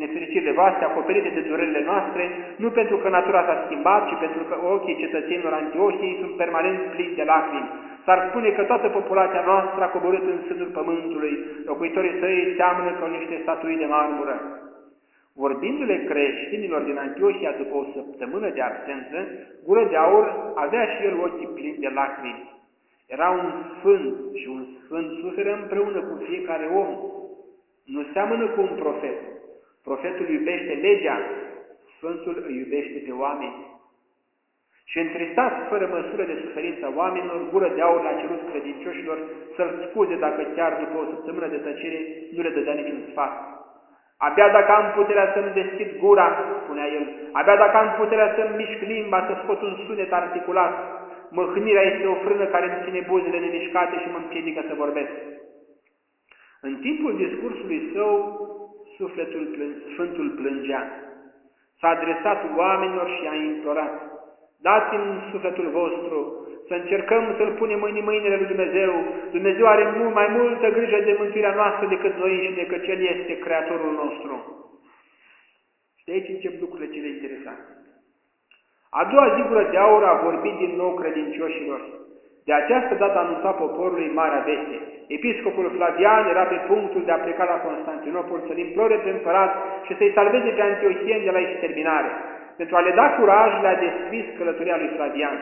nefericirile voastre, acoperite de durerile noastre, nu pentru că natura s-a schimbat, ci pentru că ochii cetățenilor Antiohiei sunt permanent plini de lacrimi. S-ar spune că toată populația noastră a coborât în sânul pământului, locuitorii săi seamănă ca niște statui de marmură. Vorbindu-le creștinilor din Antiohia după o săptămână de absență, Gură de Aur avea și el ochii plini de lacrimi. Era un sfânt și un sfânt suferă împreună cu fiecare om. Nu seamănă cu un profet. Profetul iubește legea, Sfântul îi iubește pe oameni. Și întristat fără măsură de suferință oamenilor, gură de aur le-a cerut credincioșilor să-l scuze dacă chiar după o săptămână de tăcere nu le dădea niciun sfat. Abia dacă am puterea să-mi deschid gura, spunea el, abia dacă am puterea să-mi mișc limba, să scot un sunet articulat, mâhnirea este o frână care îmi ține buzele nemișcate și mă împiedică să vorbesc. În timpul discursului său, sufletul plâng, Sfântul plângea. S-a adresat oamenilor și a implorat. Dați-mi sufletul vostru, să încercăm să-L punem în mâinile lui Dumnezeu. Dumnezeu are mult mai multă grijă de mântuirea noastră decât noi și decât El este Creatorul nostru. Și de aici încep lucrurile cele interesante. A doua zi de aur a vorbit din nou credincioșilor. De această dată a anunțat poporului Marea Veste. Episcopul Flavian era pe punctul de a pleca la Constantinopol să-l implore pe împărat și să-i salveze pe antiohieni de la exterminare. Pentru a le da curaj, le-a descris călătoria lui Flavian.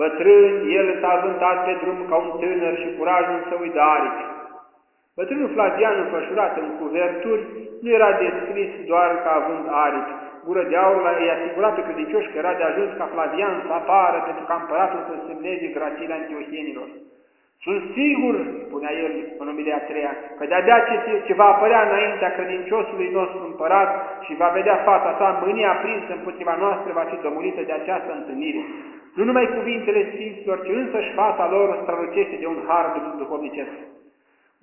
Bătrân, el s-a avântat pe drum ca un tânăr și curajul să îi dă aripi. Bătrânul Flavian, înfășurat în cuverturi, nu era descris doar ca având aripi, gură de aur i-a asigurat pe credincioși că era de ajuns ca Flavian să apară pentru ca împăratul să semneze grațiile antiohienilor. Sunt sigur, spunea el în umilia a treia, că de-abia ce, ce va apărea înaintea credinciosului nostru împărat și va vedea fata sa, mânia aprinsă împotriva noastră va fi domolită de această întâlnire. Nu numai cuvintele Sfinților, ci însăși fata lor strălucește de un har duhovnicesc.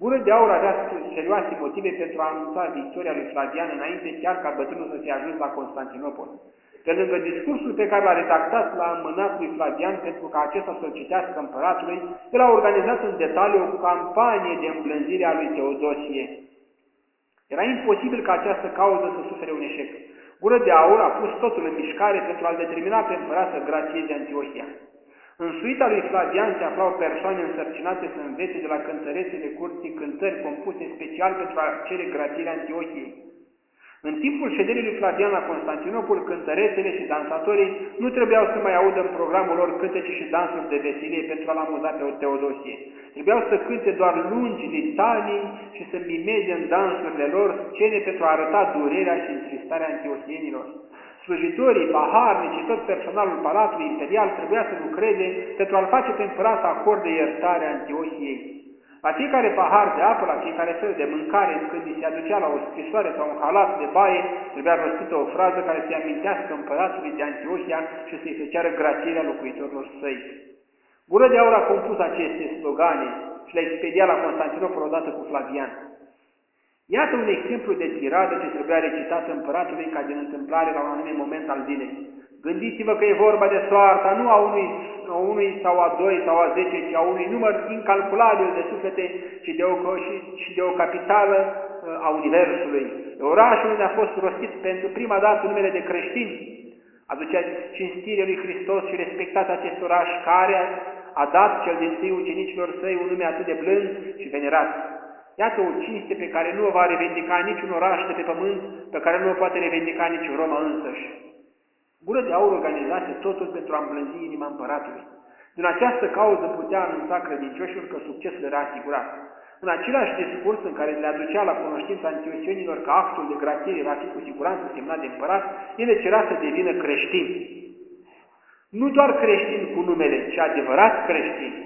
Gură de aur avea serioase motive pentru a anunța victoria lui Flavian înainte chiar ca bătrânul să fie ajuns la Constantinopol. Pe lângă discursul pe care l-a redactat la îmânat lui Flavian pentru ca acesta să-l citească împăratului, el a organizat în detaliu o campanie de îmblânzire a lui Teodosie. Era imposibil ca această cauză să sufere un eșec. Gură de aur a pus totul în mișcare pentru a-l determina pe împărat să grațieze Antiohia. În suita lui Flavian se aflau persoane însărcinate să învețe de la cântărețele curții cântări compuse special pentru a cere grațierea Antiohiei. În timpul șederii lui Flavian la Constantinopol, cântărețele și dansatorii nu trebuiau să mai audă în programul lor cântece și dansuri de veselie pentru a-l amuza pe Teodosie. Trebuiau să cânte doar lungi litanii și să mimeze în dansurile lor scene pentru a arăta durerea și întristarea antiohienilor. Slujitorii, paharnici tot personalul Palatului Imperial trebuia să lucreze pentru a-l face pe împărat să acorde iertarea Antiohiei. La fiecare pahar de apă, la fiecare fel de mâncare, când îi se aducea la o scrisoare sau un halat de baie, trebuia rostită o frază care să-i amintească împăratului de Antiohia și să-i se ceară grațierea locuitorilor săi. Gură de aur a compus aceste slogane și le-a expediat la Constantinopol odată cu Flavian. Iată un exemplu de tiradă ce trebuia recitată împăratului ca din întâmplare la un anumit moment al zilei. Gândiți-vă că e vorba de soarta nu a unui, a unui sau a doi sau a zece, ci a unui număr incalculabil de suflete și de o, și, și de o capitală uh, a Universului. Orașul unde a fost rostit pentru prima dată numele de creștini. Aducea cinstire lui Hristos și respectat acest oraș care a dat cel din tâi ucenicilor săi un nume atât de blând și venerat. Iată o cinste pe care nu o va revendica niciun oraș de pe pământ, pe care nu o poate revendica nici Roma însăși. Gură de aur organizase totul pentru a îmblânzi inima împăratului. Din această cauză putea anunța credincioșilor că succesul era asigurat. În același discurs în care le aducea la cunoștința antiohienilor că actul de grațiere va fi cu siguranță semnat de împărat, ele cerea să devină creștini. Nu doar creștini cu numele, ci adevărat creștini.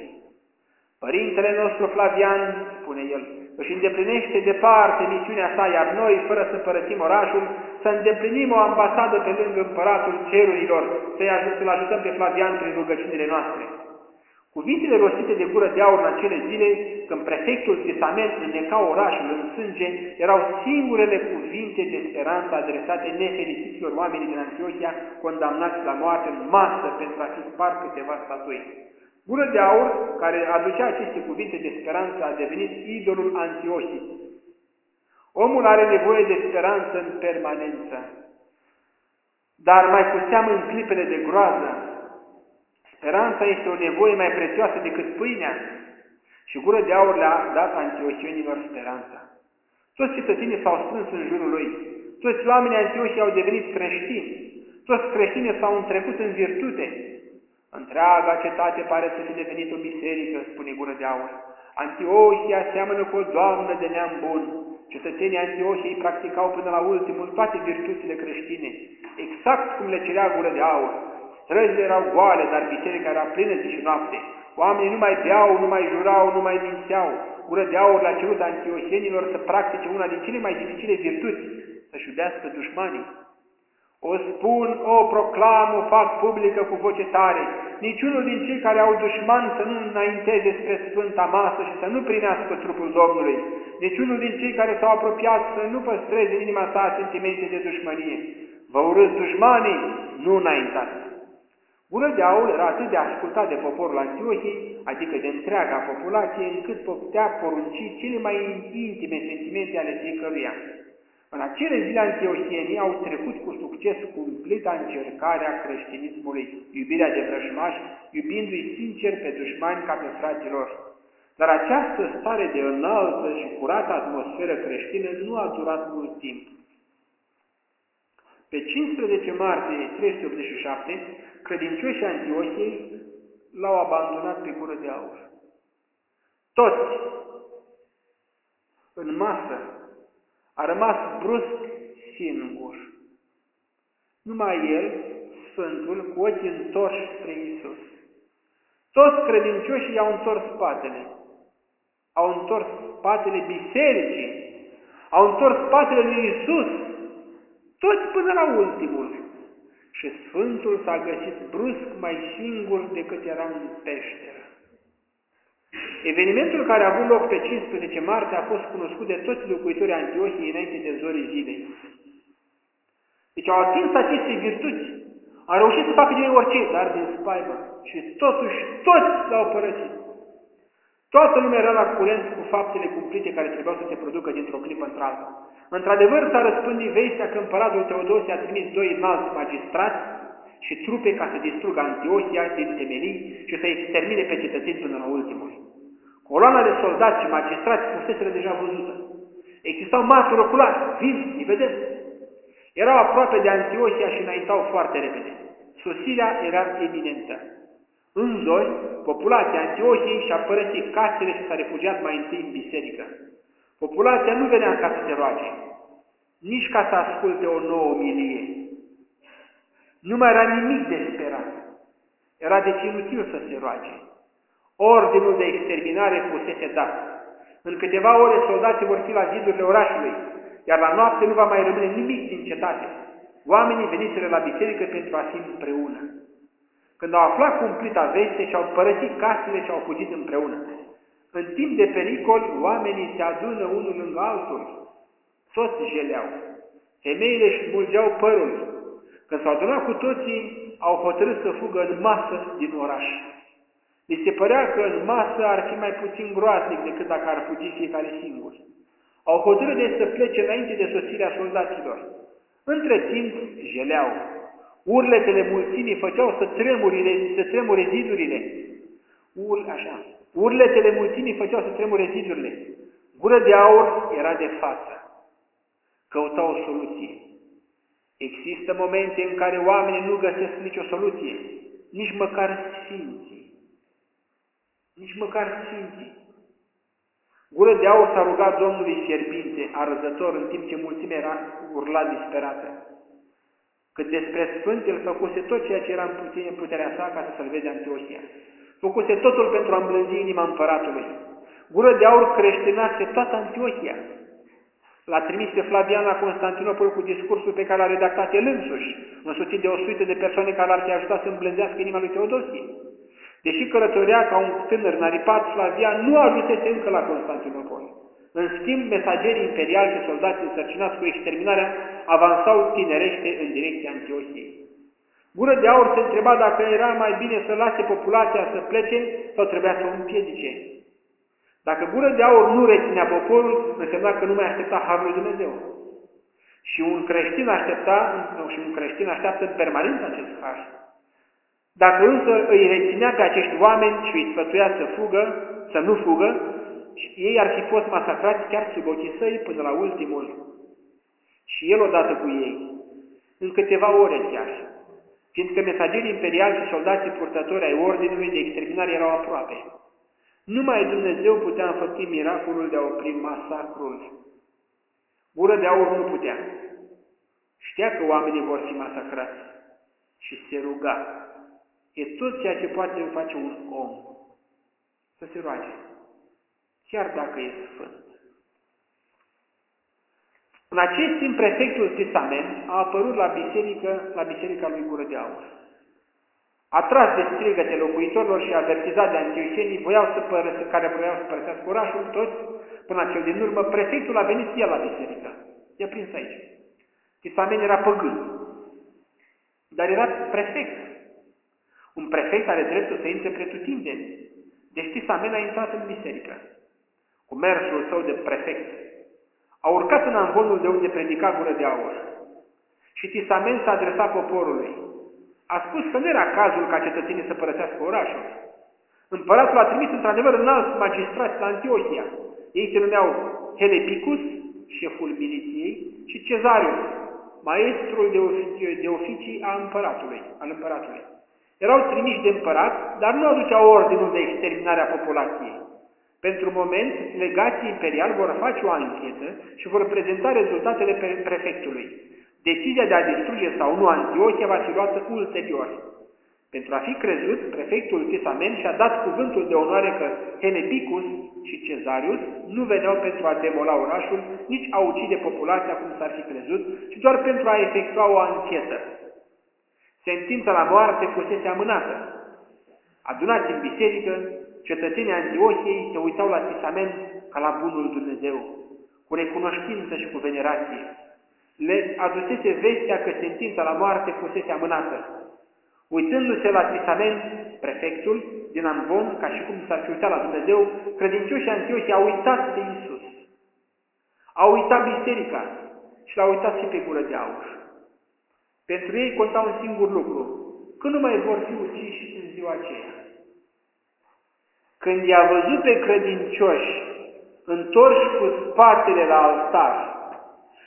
Părintele nostru Flavian, spune el, își îndeplinește departe misiunea sa, iar noi, fără să părăsim orașul, să îndeplinim o ambasadă pe lângă împăratul cerurilor, să-i ajut, să ajutăm pe Flavian prin rugăciunile noastre. Cuvintele rostite de gură de aur în acele zile, când prefectul Trisament înneca orașul în sânge, erau singurele cuvinte de speranță adresate nefericiților oamenii din Antiohia, condamnați la moarte în masă pentru a fi spart câteva statui. Gură de aur, care aducea aceste cuvinte de speranță, a devenit idolul Antiohii. Omul are nevoie de speranță în permanență, dar mai cu seamă în clipele de groază. Speranța este o nevoie mai prețioasă decât pâinea și gură de aur le-a dat antiohienilor speranța. Toți cetățenii s-au strâns în jurul lui, toți oamenii Antiohii au devenit creștini, toți creștinii s-au întrecut în virtute, Întreaga cetate pare să fi devenit o biserică, spune gură de aur. Antiohia seamănă cu o doamnă de neam bun. Cetățenii Antiohiei practicau până la ultimul toate virtuțile creștine, exact cum le cerea gură de aur. Străzile erau goale, dar biserica era plină zi și noapte. Oamenii nu mai beau, nu mai jurau, nu mai mințeau. Gură de aur le-a cerut antiohienilor să practice una din cele mai dificile virtuți, să-și iubească dușmanii. O spun, o proclam, o fac publică cu voce tare. Niciunul din cei care au dușman să nu înainteze spre Sfânta Masă și să nu primească trupul Domnului. Niciunul din cei care s-au apropiat să nu păstreze în inima sa sentimente de dușmănie. Vă urâți dușmanii, nu înaintați. Gură de aur era atât de ascultat de poporul Antiohiei, adică de întreaga populație, încât putea porunci cele mai intime sentimente ale fiecăruia. În acele zile antiohienii au trecut cu succes cumplita încercarea creștinismului, iubirea de vrăjmași, iubindu-i sincer pe dușmani ca pe fraților. Dar această stare de înaltă și curată atmosferă creștină nu a durat mult timp. Pe 15 martie 387, credincioșii Antiohiei l-au abandonat pe gură de aur. Toți, în masă, a rămas brusc singur. Numai el, Sfântul, cu ochii întorși spre Isus. Toți credincioșii i-au întors spatele. Au întors spatele bisericii. Au întors spatele lui Isus. Toți până la ultimul. Și Sfântul s-a găsit brusc mai singur decât era în peșteră. Evenimentul care a avut loc pe 15 martie a fost cunoscut de toți locuitorii Antiohiei înainte de zorii zilei. Deci au atins aceste virtuți, au reușit să facă din ei orice, dar din spaimă. Și totuși toți l-au părăsit. Toată lumea era la curent cu faptele cumplite care trebuiau să se producă dintr-o clipă într-alta. Într-adevăr s-a răspândit vestea că împăratul Teodosie a trimis doi înalți magistrați și trupe ca să distrugă Antiohia din temelii și să extermine pe cetățeni până la ultimul. Coloana de soldați și magistrați fuseseră deja văzută. Existau martori oculari, vin, îi vedem. Erau aproape de Antiohia și înaintau foarte repede. Sosirea era eminentă. În zori, populația Antiohiei și-a părăsit casele și s-a refugiat mai întâi în biserică. Populația nu venea ca să se roage, nici ca să asculte o nouă milie. Nu mai era nimic de sperat. Era deci inutil să se roage. Ordinul de exterminare fusese dat. În câteva ore soldații vor fi la zidurile orașului, iar la noapte nu va mai rămâne nimic din cetate. Oamenii veniseră la biserică pentru a fi împreună. Când au aflat cumplita veste și-au părăsit casele și au fugit împreună. În timp de pericol, oamenii se adună unul lângă altul. Toți jeleau. Femeile își mulgeau părul. Când s-au adunat cu toții, au hotărât să fugă în masă din oraș. Li se părea că în masă ar fi mai puțin groaznic decât dacă ar fugi fiecare singur. Au hotărât de să plece înainte de sosirea soldaților. Între timp, jeleau. Urletele mulțimii făceau să tremure, să tremure zidurile. Ur, așa. Urletele mulțimii făceau să tremure zidurile. Gură de aur era de față. Căutau o soluție. Există momente în care oamenii nu găsesc nicio soluție, nici măcar sfinții. Nici măcar sfinții. Gură de aur s-a rugat Domnului fierbinte, arzător, în timp ce mulțimea era urlat disperată. Cât despre Sfânt, el făcuse tot ceea ce era în puterea sa ca să salveze Antiohia. Făcuse totul pentru a îmblânzi inima împăratului. Gură de aur creștinase toată Antiohia. L-a trimis pe Flavian la Constantinopol cu discursul pe care l-a redactat el însuși, însuțit de o suită de persoane care l-ar fi ajutat să îmblânzească inima lui Teodosie. Deși călătorea ca un tânăr naripat, Flavian nu ajunsese încă la Constantinopol. În schimb, mesagerii imperiali și soldații însărcinați cu exterminarea avansau tinerește în direcția Antiohiei. Gură de aur se întreba dacă era mai bine să lase populația să plece sau trebuia să o împiedice. Dacă gură de aur nu reținea poporul, însemna că nu mai aștepta Harul lui Dumnezeu. Și un creștin aștepta, și un creștin așteaptă permanent acest har. Dacă însă îi reținea pe acești oameni și îi sfătuia să fugă, să nu fugă, ei ar fi fost masacrați chiar sub ochii săi până la ultimul. Și el odată cu ei, în câteva ore chiar, fiindcă mesagerii imperiali și soldații purtători ai ordinului de exterminare erau aproape. Numai Dumnezeu putea înfăpti miracolul de a opri masacrul. Gură de aur nu putea. Știa că oamenii vor fi masacrați și se ruga. E tot ceea ce poate face un om. Să se roage. Chiar dacă e sfânt. În acest timp, prefectul Tisamen a apărut la biserică, la biserica lui Gură de Aur. Atras de strigăte locuitorilor și avertizat de antiohienii voiau să părăse, care voiau să părăsească orașul, toți, până la cel din urmă, prefectul a venit el la biserică. I-a prins aici. Tisamen era păgân, dar era prefect. Un prefect are dreptul să intre pretutindeni. Deci Tisamen a intrat în biserică, cu mersul său de prefect. A urcat în amvonul de unde predica gură de aur. Și Tisamen s-a adresat poporului. A spus că nu era cazul ca cetățenii să părăsească orașul. Împăratul a trimis într-adevăr în alți magistrați la Antiohia. Ei se numeau Helepicus, șeful miliției, și Cezarius, maestrul de, oficii, de oficii a împăratului, al împăratului. Erau trimiși de împărat, dar nu aduceau ordinul de exterminare a populației. Pentru moment, legații imperiali vor face o anchetă și vor prezenta rezultatele prefectului. Decizia de a distruge sau nu Antiochia va fi luată ulterior. Pentru a fi crezut, prefectul Tisamen și-a dat cuvântul de onoare că Henepicus și Cezarius nu veneau pentru a demola orașul, nici a ucide populația cum s-ar fi crezut, ci doar pentru a efectua o anchetă. Sentința la moarte fusese amânată. Adunați în biserică, cetățenii Antiohiei se uitau la testament ca la bunul Dumnezeu, cu recunoștință și cu venerație. Le adusese vestea că sentința la moarte fusese amânată. Uitându-se la testament, prefectul din Anvon, ca și cum s-ar fi uitat la Dumnezeu, credincioșii Antiohii au uitat de Isus. Au uitat biserica și l-au uitat și pe gură de aur. Pentru ei conta un singur lucru, că nu mai vor fi uciși în ziua aceea. Când i-a văzut pe credincioși întorși cu spatele la altar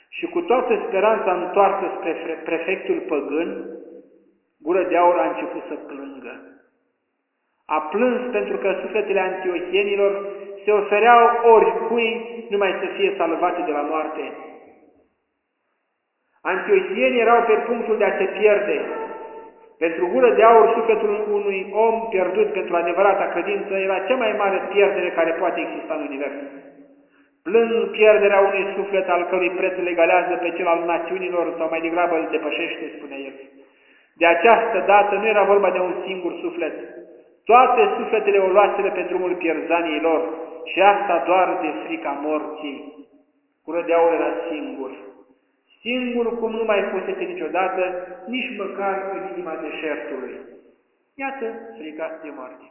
și cu toată speranța întoarsă spre prefectul păgân, gură de aur a început să plângă. A plâns pentru că sufletele antiohienilor se ofereau oricui numai să fie salvate de la moarte. Antiohienii erau pe punctul de a se pierde, pentru gură de aur, sufletul unui om pierdut pentru adevărata credință era cea mai mare pierdere care poate exista în univers. Plâng pierderea unui suflet al cărui preț legalează pe cel al națiunilor sau mai degrabă îl depășește, spune el. De această dată nu era vorba de un singur suflet. Toate sufletele o luaseră pe drumul pierzaniei lor și asta doar de frica morții. Gură de aur era singur singur cum nu mai fusese niciodată, nici măcar în inima deșertului. Iată frica de moarte.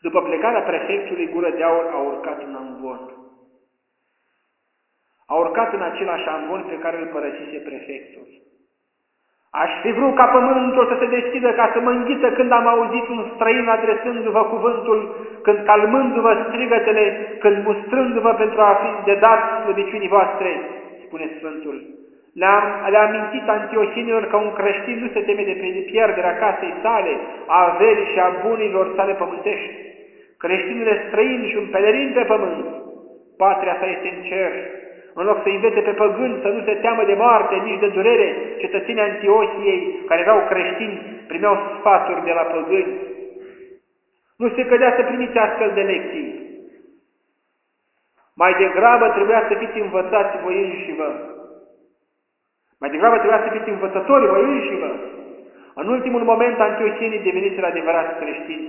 După plecarea prefectului, gură de aur a urcat în amvon. A urcat în același amvon pe care îl părăsise prefectul. Aș fi vrut ca pământul să se deschidă ca să mă înghită când am auzit un străin adresându-vă cuvântul, când calmându-vă strigătele, când mustrându-vă pentru a fi de dat slăbiciunii voastre spune Sfântul. Le-am le amintit antiohinilor că un creștin nu se teme de pierderea casei sale, a averii și a bunilor sale pământești. Creștinul e străin și un pelerin pe pământ. Patria sa este în cer. În loc să învețe pe păgâni să nu se teamă de moarte, nici de durere, cetățenii Antiohiei, care erau creștini, primeau sfaturi de la păgâni. Nu se cădea să primiți astfel de lecții. Mai degrabă trebuia să fiți învățați voi înși vă. Mai degrabă trebuia să fiți învățători voi înși vă. În ultimul moment, antiohienii deveniseră adevărați creștini.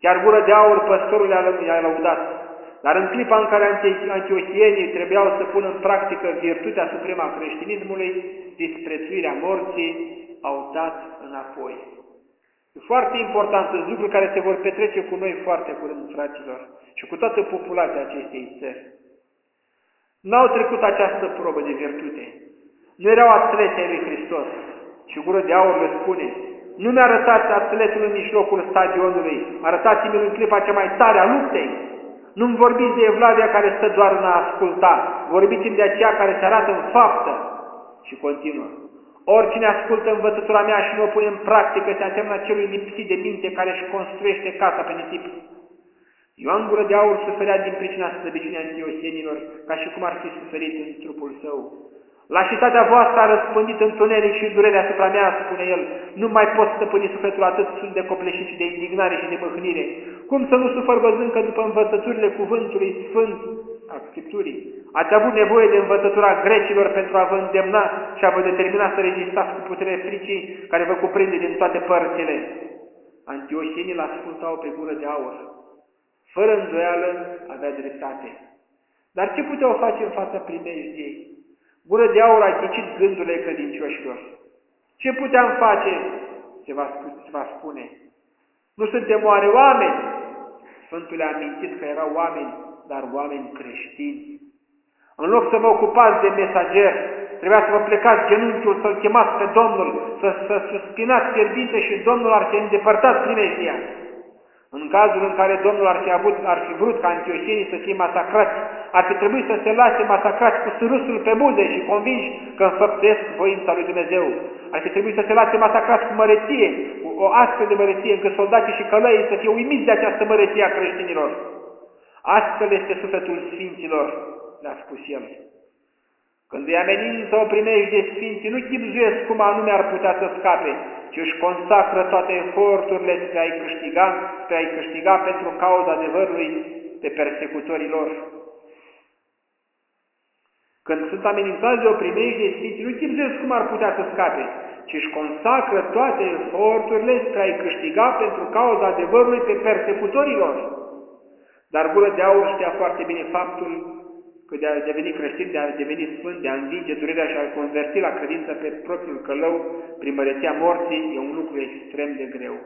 Chiar gură de aur păstorul i-a lăudat. Dar în clipa în care antiohienii trebuiau să pună în practică virtutea suprema a creștinismului, disprețuirea morții, au dat înapoi. E foarte important, sunt lucruri care se vor petrece cu noi foarte curând, fraților și cu toată populația acestei țări. N-au trecut această probă de virtute. Nu erau atlete lui Hristos. Și gură de aur le spune, nu mi-arătați atletul în mijlocul stadionului, arătați-mi în clipa cea mai tare a luptei. Nu-mi vorbiți de Evlavia care stă doar în a asculta, vorbiți-mi de aceea care se arată în faptă. Și continuă. Oricine ascultă învățătura mea și nu o pune în practică se aseamnă celui lipsit de minte care își construiește casa pe nisip. Ioan Gură de Aur suferea din pricina slăbiciunii antiohienilor, ca și cum ar fi suferit în trupul său. Lașitatea voastră a răspândit întuneric și durerea asupra mea, spune el. Nu mai pot stăpâni sufletul atât sunt de copleșit și de indignare și de mâhnire. Cum să nu sufăr văzând că după învățăturile cuvântului sfânt a Scripturii, ați avut nevoie de învățătura grecilor pentru a vă îndemna și a vă determina să rezistați cu putere fricii care vă cuprinde din toate părțile. Antiohienii l-ascultau pe gură de aur fără îndoială avea dreptate. Dar ce puteau face în fața primejdiei? Gură de aur a ghicit gândurile credincioșilor. Ce puteam face? Se va, se va spune. Nu suntem oare oameni? Sfântul a amintit că erau oameni, dar oameni creștini. În loc să vă ocupați de mesager, trebuia să vă plecați genunchiul, să-L chemați pe Domnul, să, să suspinați fierbinte și Domnul ar fi îndepărtat primejdia. În cazul în care Domnul ar fi, avut, ar fi vrut ca antiohienii să fie masacrați, ar fi trebuit să se lase masacrați cu sârusul pe buze și convinși că înfăptuiesc voința lui Dumnezeu. Ar fi trebuit să se lase masacrați cu măreție, cu o astfel de măreție, încât soldații și călăii să fie uimiți de această măreție a creștinilor. Astfel este sufletul Sfinților, le-a spus el. Când îi amenință o primești de Sfinții, nu chipzuiesc cum anume ar putea să scape, ci își consacră toate eforturile spre a-i câștiga, spre a-i câștiga pentru cauza adevărului pe persecutorii lor. Când sunt amenințați de o primejde sfinți, nu chipzuiesc cum ar putea să scape, ci își consacră toate eforturile spre a-i câștiga pentru cauza adevărului pe persecutorilor. Dar gură de aur știa foarte bine faptul că de a deveni creștin, de a deveni sfânt, de a învinge durerea și a-l converti la credință pe propriul călău prin măreția morții, e un lucru extrem de greu.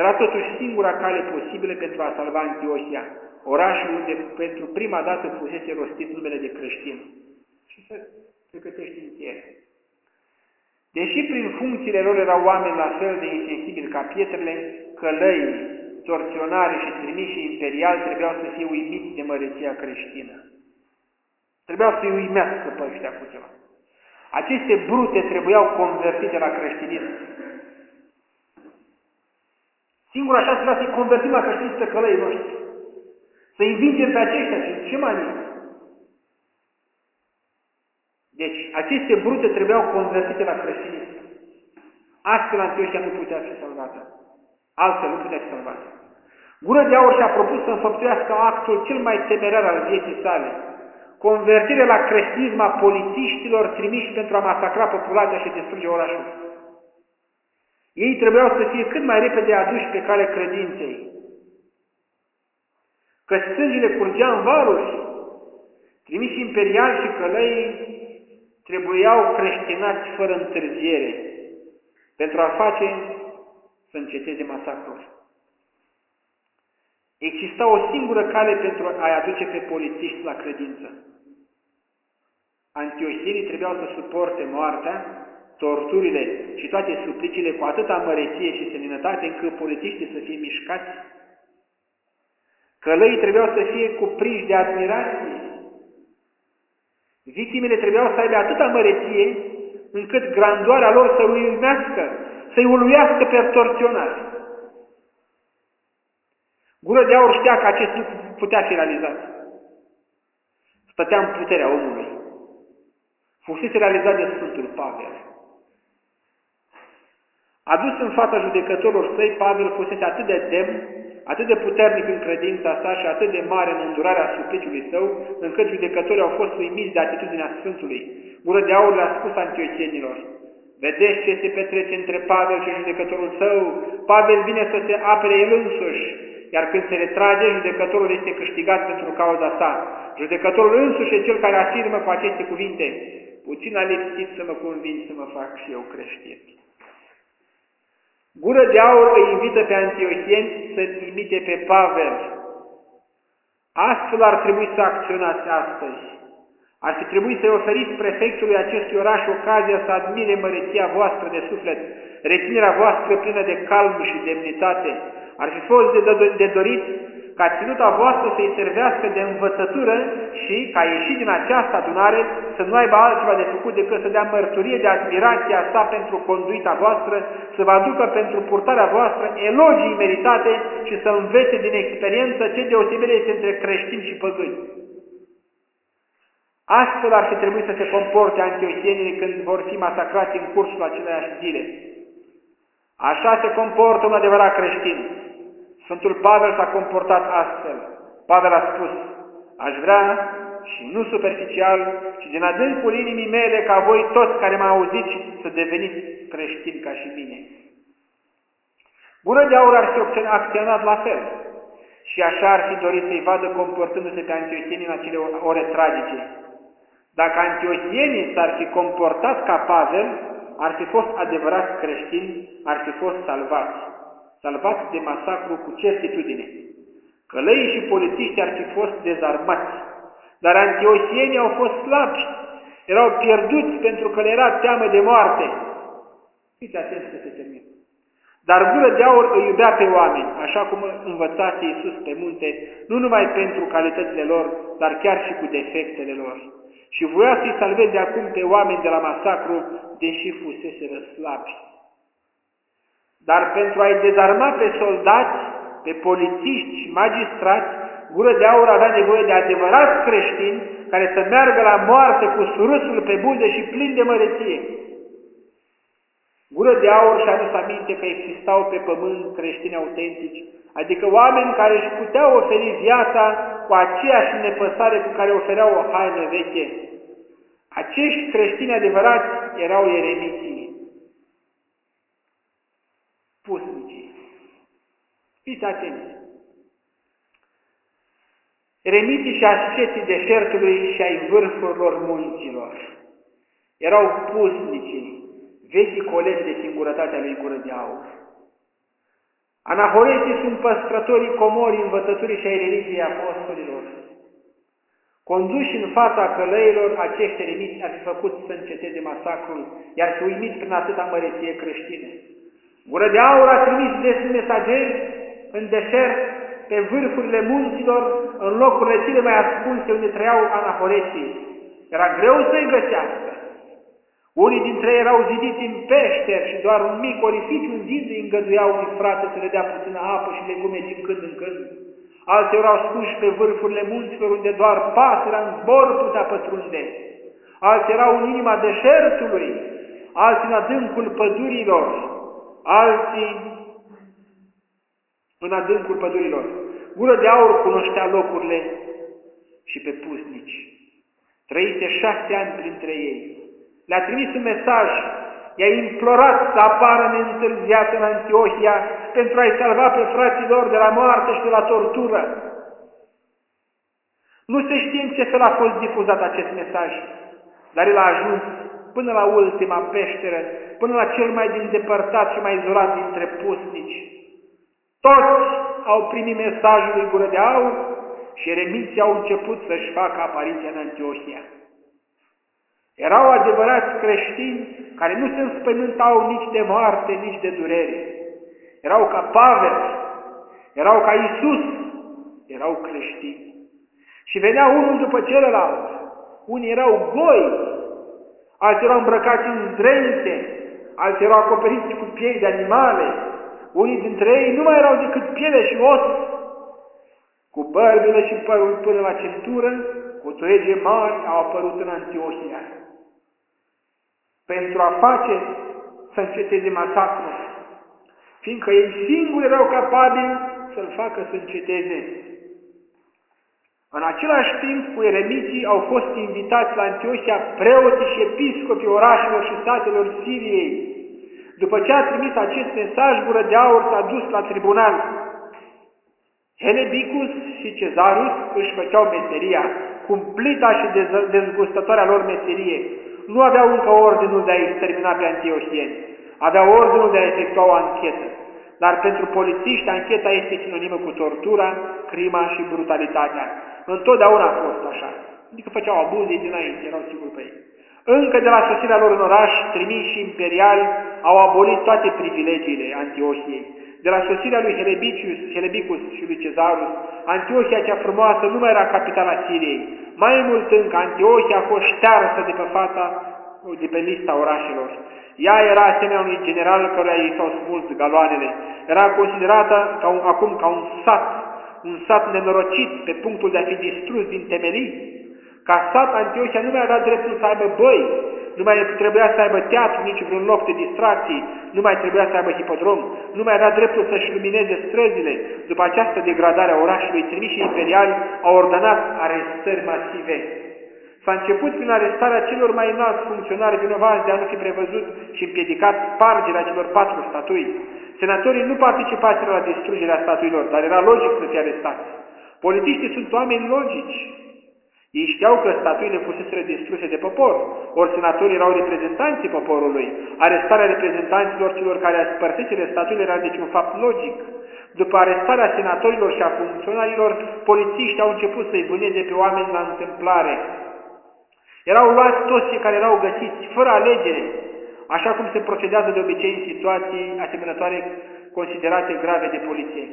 Era totuși singura cale posibilă pentru a salva Antiohia, orașul unde pentru prima dată fusese rostit numele de creștin. Și să pregătești încheiere. Deși prin funcțiile lor erau oameni la fel de insensibili ca pietrele, călăii, torționari și trimiși imperiali trebuiau să fie uimiți de măreția creștină. Trebuiau să-i uimească pe ăștia cu ceva. Aceste brute trebuiau convertite la creștinism. Singur așa trebuia să-i convertim la creștinism pe călăii noștri. Să-i învingem pe aceștia și ce mai mult. Deci, aceste brute trebuiau convertite la creștinism. Astfel Antiochia nu putea fi salvată. Altfel nu putea fi salvată. Gură de aur și-a propus să înfăptuiască actul cel mai temerar al vieții sale, convertire la creștinism a polițiștilor trimiși pentru a masacra populația și distruge orașul. Ei trebuiau să fie cât mai repede aduși pe cale credinței. Că sângele curgea în varuri, trimiși imperiali și călăi trebuiau creștinați fără întârziere pentru a face să înceteze masacrul. Exista o singură cale pentru a-i aduce pe polițiști la credință. Antiohienii trebuiau să suporte moartea, torturile și toate suplicile cu atâta măreție și seninătate încât polițiștii să fie mișcați. Călăii trebuiau să fie cuprinși de admirație. Victimele trebuiau să aibă atâta măreție încât grandoarea lor să uimească, să-i uluiască pe torționari. Gură de aur știa că acest lucru putea fi realizat. Stătea în puterea omului. Fusese realizat de Sfântul Pavel. Adus în fața judecătorilor săi, Pavel fusese atât de demn, atât de puternic în credința sa și atât de mare în îndurarea supliciului său, încât judecătorii au fost uimiți de atitudinea Sfântului. Gură de aur le-a spus antiochienilor, Vedeți ce se petrece între Pavel și judecătorul său? Pavel vine să se apere el însuși, iar când se retrage, judecătorul este câștigat pentru cauza sa. Judecătorul însuși e cel care afirmă cu aceste cuvinte, puțin a lipsit să mă conving să mă fac și eu creștin. Gură de aur îi invită pe antiohieni să-l imite pe Pavel. Astfel ar trebui să acționați astăzi. Ar fi trebuit să-i oferiți prefectului acestui oraș ocazia să admire măreția voastră de suflet, reținerea voastră plină de calm și demnitate. Ar fi fost de, de dorit ca ținuta voastră să-i servească de învățătură și, ca ieșit din această adunare, să nu aibă altceva de făcut decât să dea mărturie de admirația sa pentru conduita voastră, să vă aducă pentru purtarea voastră elogii meritate și să învețe din experiență ce deosebire este între creștini și păgâni. Astfel ar fi trebuit să se comporte antiohienii când vor fi masacrați în cursul aceleiași zile. Așa se comportă un adevărat creștin. Sfântul Pavel s-a comportat astfel. Pavel a spus, aș vrea, și nu superficial, ci din adâncul inimii mele, ca voi toți care m-au auzit să deveniți creștini ca și mine. Bună de aur ar fi acționat la fel și așa ar fi dorit să-i vadă comportându-se pe antiochienii în acele ore tragice. Dacă antiochienii s-ar fi comportat ca Pavel, ar fi fost adevărați creștini, ar fi fost salvați salvați de masacru cu certitudine. Călăii și polițiștii ar fi fost dezarmați, dar antiohienii au fost slabi, erau pierduți pentru că le era teamă de moarte. Fiți atenți că se termină. Dar gură de aur îi iubea pe oameni, așa cum învățase Iisus pe munte, nu numai pentru calitățile lor, dar chiar și cu defectele lor. Și voia să-i salveze acum pe oameni de la masacru, deși fusese slabi. Dar pentru a-i dezarma pe soldați, pe polițiști și magistrați, gură de aur avea nevoie de adevărați creștini care să meargă la moarte cu surâsul pe buze și plin de măreție. Gură de aur și-a adus aminte că existau pe pământ creștini autentici, adică oameni care își puteau oferi viața cu aceeași nepăsare cu care ofereau o haină veche. Acești creștini adevărați erau eremiții Fiți atenți! Remiții și asceții deșertului și ai vârfurilor munților erau pusnicii, vechi colegi de singurătatea lui Gură de Aur. Anahoreții sunt păstrătorii comorii învățăturii și ai religiei apostolilor. Conduși în fața călăilor, acești eremiți ar fi făcut să înceteze masacrul, iar fi uimit prin atâta măreție creștine. Gură de aur a trimis des mesageri în deșert, pe vârfurile munților, în locurile cele mai ascunse unde trăiau anahoreții. Era greu să-i găsească. Unii dintre ei erau zidiți în peșteri și doar un mic orificiu în zid îi îngăduiau unui frate să le dea puțină apă și legume din când în când. Alții erau scuși pe vârfurile munților unde doar pasărea în zbor putea pătrunde. Alții erau în inima deșertului, alții în adâncul pădurilor, alții în adâncul pădurilor. Gură de aur cunoștea locurile și pe pusnici. Trăise șase ani printre ei. Le-a trimis un mesaj, i-a implorat să apară neîntârziat în Antiohia pentru a-i salva pe frații lor de la moarte și de la tortură. Nu se știe în ce fel a fost difuzat acest mesaj, dar el a ajuns până la ultima peșteră, până la cel mai din depărtat și mai izolat dintre pusnici. Toți au primit mesajul lui Gură de Aur și eremiții au început să-și facă apariția în Antiohia. Erau adevărați creștini care nu se înspăimântau nici de moarte, nici de durere. Erau ca Pavel, erau ca Isus, erau creștini. Și veneau unul după celălalt. Unii erau goi, alții erau îmbrăcați în zdrențe, alții erau acoperiți cu piei de animale, unii dintre ei nu mai erau decât piele și os, cu bărbile și părul până la centură, cu trege mari au apărut în Antiohia pentru a face să înceteze masacrul, fiindcă ei singuri erau capabili să-l facă să înceteze. În același timp, cu eremiții au fost invitați la Antiohia preoții și episcopii orașelor și satelor Siriei. După ce a trimis acest mesaj, Gură de Aur s-a dus la tribunal. Helebicus și Cezarus își făceau meseria, cumplita și dezgustătoarea lor meserie, nu aveau încă ordinul de a extermina pe antiohieni, aveau ordinul de a efectua o anchetă. Dar pentru polițiști, ancheta este sinonimă cu tortura, crima și brutalitatea. Întotdeauna a fost așa. Adică făceau abuze dinainte, erau siguri pe ei. Încă de la sosirea lor în oraș, trimiși imperiali au abolit toate privilegiile Antiohiei. De la sosirea lui Helebicius, Helebicus și lui Cezarus, Antiohia cea frumoasă nu mai era capitala Siriei. Mai mult încă, Antiohia a fost ștearsă de pe fața, de pe lista orașelor. Ea era asemenea unui general căruia i s-au smuls galoanele. Era considerată ca un, acum ca un sat, un sat nenorocit pe punctul de a fi distrus din temelii. Ca sat, Antiohia nu mai avea dreptul să aibă băi, nu mai trebuia să aibă teatru, nici vreun loc de distracții, nu mai trebuia să aibă hipodrom, nu mai avea dreptul să-și lumineze străzile. După această degradare a orașului, trimișii imperiali au ordonat arestări masive. S-a început prin arestarea celor mai înalți funcționari vinovați de a nu fi prevăzut și împiedicat spargerea celor patru statui. Senatorii nu participaseră la distrugerea statuilor, dar era logic să fie arestați. Politiștii sunt oameni logici, ei știau că statuile fusese distruse de popor, ori senatorii erau reprezentanții poporului. Arestarea reprezentanților celor care spărseseră statuile era deci un fapt logic. După arestarea senatorilor și a funcționarilor, polițiștii au început să-i vâneze pe oameni la întâmplare. Erau luați toți cei care erau găsiți, fără alegere, așa cum se procedează de obicei în situații asemănătoare considerate grave de poliție.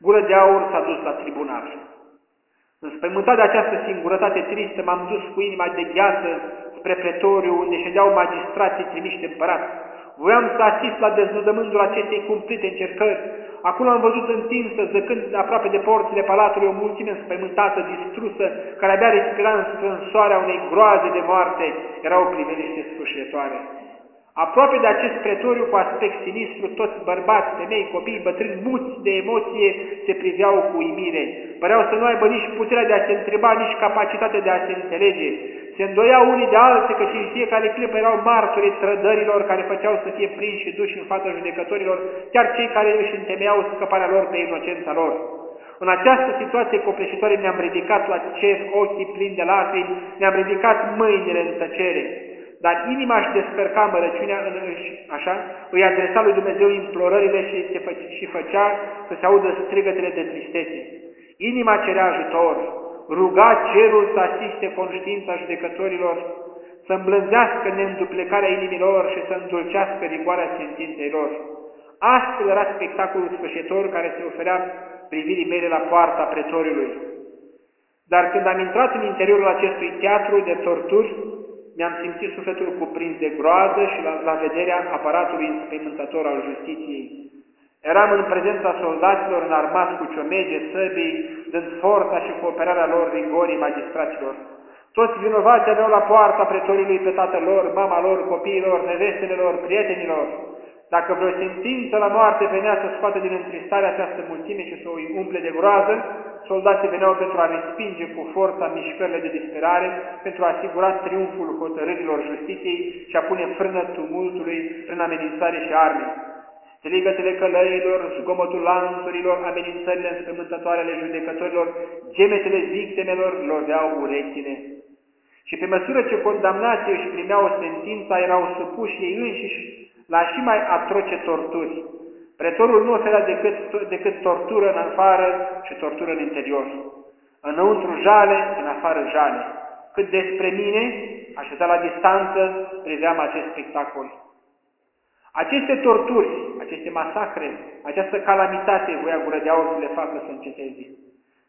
Gură de aur s-a dus la tribunal. Înspăimântat de această singurătate tristă, m-am dus cu inima de gheață spre pretoriu, unde ședeau magistrații trimiși de împărat. Voiam să asist la deznodământul acestei cumplite încercări. Acum am văzut întinsă, zăcând aproape de porțile palatului, o mulțime înspăimântată, distrusă, care abia respira în strânsoarea unei groaze de moarte. Era o priveliște sfârșietoare. Aproape de acest pretoriu cu aspect sinistru, toți bărbați, femei, copii, bătrâni, muți de emoție se priveau cu uimire. Păreau să nu aibă nici puterea de a se întreba, nici capacitatea de a se înțelege. Se îndoiau unii de alții că și în fiecare clipă erau martori trădărilor care făceau să fie prinși și duși în fața judecătorilor, chiar cei care își întemeiau scăparea lor pe inocența lor. În această situație copleșitoare ne-am ridicat la cer ochii plini de lacrimi, ne-am ridicat mâinile în tăcere. Dar inima își descărca mărăciunea în își, așa, îi adresa lui Dumnezeu implorările și, se fă, și făcea să se audă strigătele de tristețe. Inima cerea ajutor, ruga cerul să asiste conștiința judecătorilor, să îmblânzească neînduplecarea inimilor și să îndulcească rigoarea sentinței lor. Astfel era spectacolul sfârșitor care se oferea privirii mele la poarta pretoriului. Dar când am intrat în interiorul acestui teatru de torturi, mi-am simțit sufletul cuprins de groază și la, la vederea aparatului înspăimântător al justiției. Eram în prezența soldaților înarmați cu ciomege, săbii, dând forța și cooperarea lor rigorii magistraților. Toți vinovații aveau la poarta pretoriului pe tatăl lor, mama lor, copiilor, nevestele lor, prietenilor. Dacă vreo sentință la moarte venea să scoate din întristare această mulțime și să o umple de groază, soldații veneau pentru a respinge cu forța mișcările de disperare, pentru a asigura triumful hotărârilor justiției și a pune frână tumultului prin amenințare și arme. Strigătele călăilor, zgomotul lanțurilor, amenințările înspământătoare ale judecătorilor, gemetele victimelor loveau urechile. Și pe măsură ce condamnații își primeau sentința, erau supuși ei înșiși la și mai atroce torturi. Pretorul nu oferea decât, decât tortură în afară și tortură în interior. Înăuntru jale, în afară jale. Cât despre mine, așezat la distanță, priveam acest spectacol. Aceste torturi, aceste masacre, această calamitate voia gură de aur să le facă să înceteze.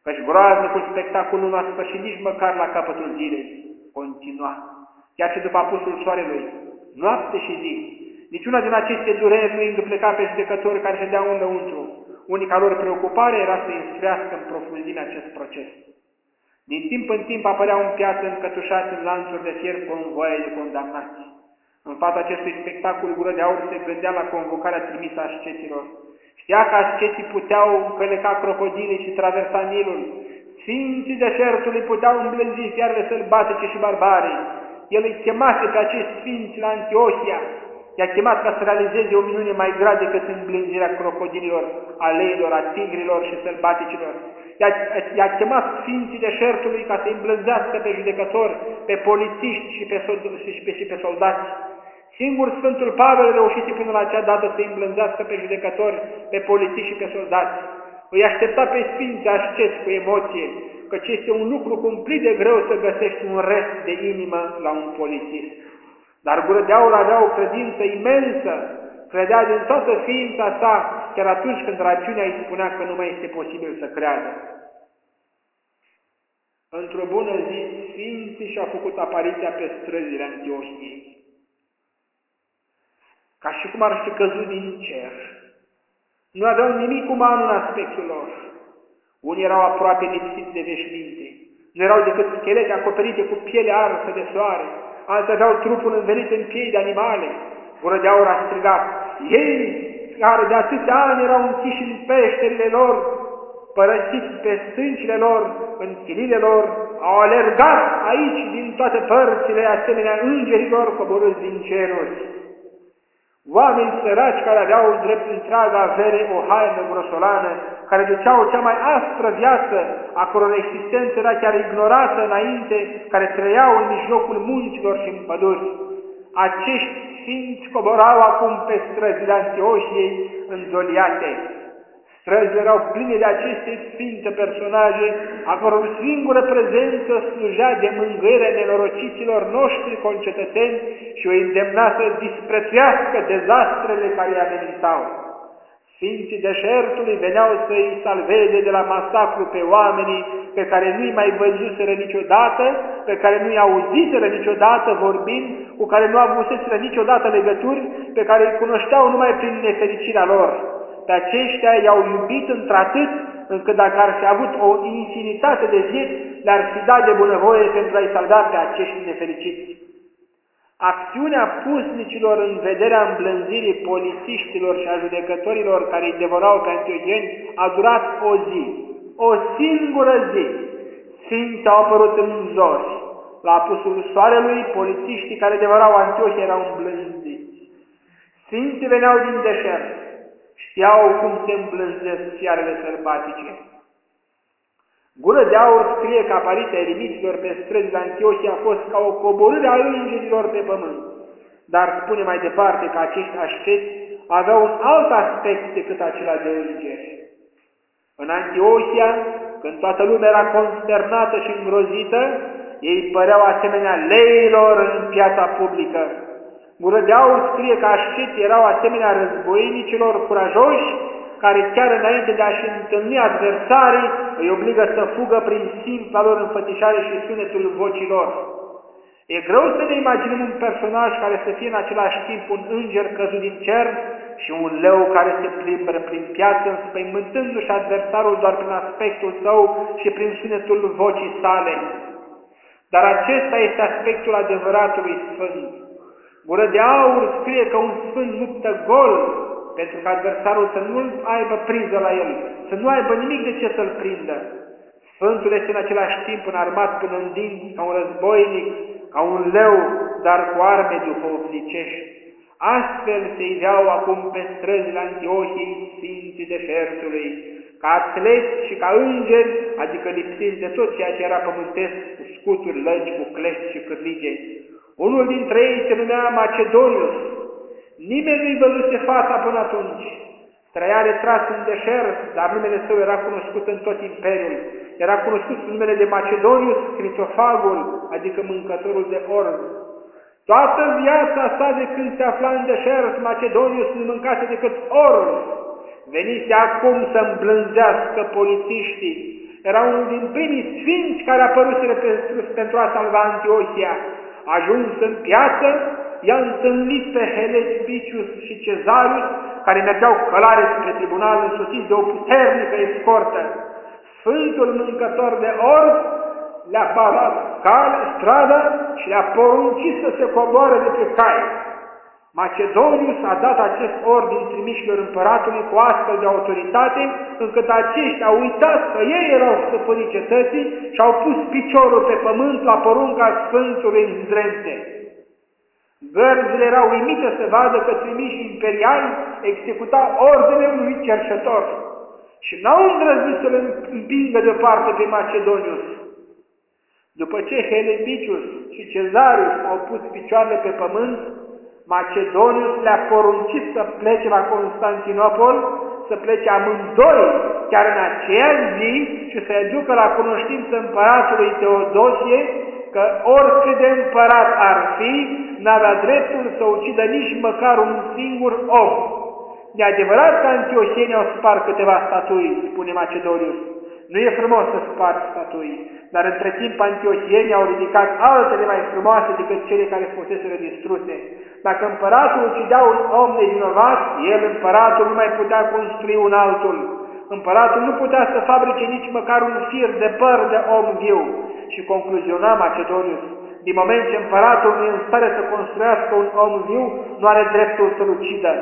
Căci groaznicul spectacol nu a sfârșit nici măcar la capătul zilei. Continua. Chiar și după apusul soarelui, noapte și zi, Niciuna din aceste dureri nu îi îndupleca pe judecători care ședeau înăuntru. Unica lor preocupare era să instruiască în profunzime acest proces. Din timp în timp apăreau în piață încătușați în lanțuri de fier convoie de condamnați. În fața acestui spectacol gură de aur se gândea la convocarea trimisă a asceților. Știa că asceții puteau încăleca crocodilii și traversa Nilul. Sfinții deșertului puteau îmblânzi fiarele sălbatice și barbare. El îi chemase pe acești sfinți la Antiohia, I-a chemat ca să realizeze o minune mai grea decât îmblânzirea crocodililor, aleilor, a tigrilor și sălbaticilor. I-a chemat Sfinții Deșertului ca să îmblânzească pe judecători, pe polițiști și pe, și pe, și pe soldați. Singur Sfântul Pavel reușise până la acea dată să îmblânzească pe judecători, pe polițiști și pe soldați. Îi aștepta pe Sfinții asceți cu emoție, căci este un lucru cumplit de greu să găsești un rest de inimă la un polițist. Dar Gură de Aur avea o credință imensă, credea din toată ființa sa, chiar atunci când rațiunea îi spunea că nu mai este posibil să creadă. Într-o bună zi, Sfinții și-au făcut apariția pe străzile Antiohiei. Ca și cum ar fi căzut din cer. Nu aveau nimic uman în aspectul lor. Unii erau aproape lipsiți de veșminte. Nu erau decât schelete acoperite cu piele arsă de soare, alții aveau trupul învelit în piei de animale. Gură de aur a strigat, ei care de atâția ani erau închiși în peșterile lor, părăsiți pe stâncile lor, în chilile lor, au alergat aici din toate părțile asemenea îngerilor coborâți din ceruri. Oameni săraci care aveau drept întreaga avere o haină grosolană, care duceau cea mai aspră viață, a căror existență era chiar ignorată înainte, care trăiau în mijlocul muncilor și în păduri. Acești sfinți coborau acum pe străzile Antiohiei înzoliate. Străzile erau pline de aceste sfinte personaje, a căror singură prezență slujea de mângâiere nenorociților noștri concetățeni și o îndemna să disprețuiască dezastrele care îi amenințau. Sfinții deșertului veneau să îi salveze de la masacru pe oamenii pe care nu-i mai văzuseră niciodată, pe care nu-i auziseră niciodată vorbind, cu care nu avuseseră niciodată legături, pe care îi cunoșteau numai prin nefericirea lor pe aceștia i-au iubit într-atât încât dacă ar fi avut o infinitate de vieți, le-ar fi dat de bunăvoie pentru a-i salva pe acești nefericiți. Acțiunea pusnicilor în vederea îmblânzirii polițiștilor și a judecătorilor care îi devorau pe antiohieni a durat o zi. O singură zi. Sfinții au apărut în zori. La apusul soarelui, polițiștii care devorau Antiohia erau îmblânziți. Sfinții veneau din deșert. Știau cum se îmblânzesc fiarele sălbatice. Gură de aur scrie că apariția eremiților pe străzile Antiohia a fost ca o coborâre a îngerilor pe pământ. Dar spune mai departe că acești așteți aveau un alt aspect decât acela de îngeri. În Antiohia, când toată lumea era consternată și îngrozită, ei păreau asemenea leilor în piața publică. Gură de aur scrie că așteți erau asemenea războinicilor curajoși care chiar înainte de a-și întâlni adversarii îi obligă să fugă prin simpla lor înfățișare și sunetul vocilor. E greu să ne imaginăm un personaj care să fie în același timp un înger căzut din cer și un leu care se plimbă prin piață, înspăimântându-și adversarul doar prin aspectul său și prin sunetul vocii sale. Dar acesta este aspectul adevăratului sfânt. Gură de aur scrie că un sfânt luptă gol, pentru că adversarul să nu aibă priză la el, să nu aibă nimic de ce să-l prindă. Sfântul este în același timp înarmat gândind ca un războinic, ca un leu, dar cu arme duhovnicești. Astfel se iveau acum pe străzile Antiohiei Sfinții Deșertului, ca atleți și ca îngeri, adică lipsiți de tot ceea ce era pământesc, cu scuturi lăgi, cu clești și cârlige. Unul dintre ei se numea Macedonius, Nimeni nu-i văzuse fața până atunci. Trăia retras în deșert, dar numele său era cunoscut în tot imperiul. Era cunoscut cu numele de Macedonius, Critofagul, adică mâncătorul de orb. Toată viața sa de când se afla în deșert, Macedonius nu mâncase decât orb. Venise acum să îmblânzească polițiștii. Era unul din primii sfinți care apăruseră pentru, pentru a salva Antiohia. Ajuns în piață, i-a întâlnit pe Helespicius și Cezarius, care mergeau călare spre tribunal însoțiți de o puternică escortă. Sfântul mâncător de orb le-a barat cale, strada și le-a poruncit să se coboare de pe cai. Macedonius a dat acest ordin trimișilor împăratului cu astfel de autoritate, încât aceștia au uitat că ei erau stăpânii cetății și au pus piciorul pe pământ la porunca Sfântului în zdrențe. Gărzile erau uimite să vadă că trimișii imperiali executau ordinele unui cerșător și n-au îndrăznit să-l împingă deoparte pe Macedonius. După ce Helebicius și Cezarius au pus picioarele pe pământ, Macedonius le-a poruncit să plece la Constantinopol, să plece amândoi chiar în aceeași zi și să-i aducă la cunoștință împăratului Teodosie că oricât de împărat ar fi, n-avea dreptul să ucidă nici măcar un singur om. E adevărat că antiohienii au spart câteva statui, spune Macedonius. Nu e frumos să spart statui, dar între timp antiohienii au ridicat altele mai frumoase decât cele care fuseseră distruse. Dacă împăratul ucidea un om nevinovat, el, împăratul, nu mai putea construi un altul. Împăratul nu putea să fabrice nici măcar un fir de păr de om viu. Și concluziona Macedonius, din moment ce împăratul nu e în stare să construiască un om viu, nu are dreptul să-l ucidă.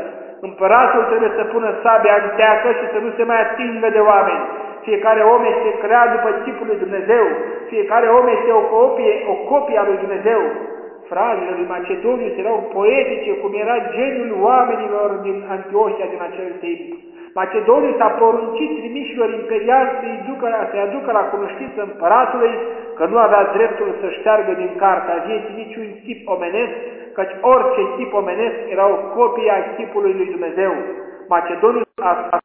Împăratul trebuie să pună sabia în teacă și să nu se mai atingă de oameni. Fiecare om este creat după tipul lui Dumnezeu. Fiecare om este o copie, o copie a lui Dumnezeu. Frazele lui Macedonius erau poetice, cum era geniul oamenilor din Antiohia din acel timp. Macedonius a poruncit trimișilor imperiali să-i ducă, să aducă la cunoștință împăratului că nu avea dreptul să șteargă din cartea vieții niciun chip omenesc, căci orice chip omenesc era o copie a chipului lui Dumnezeu. Macedonius a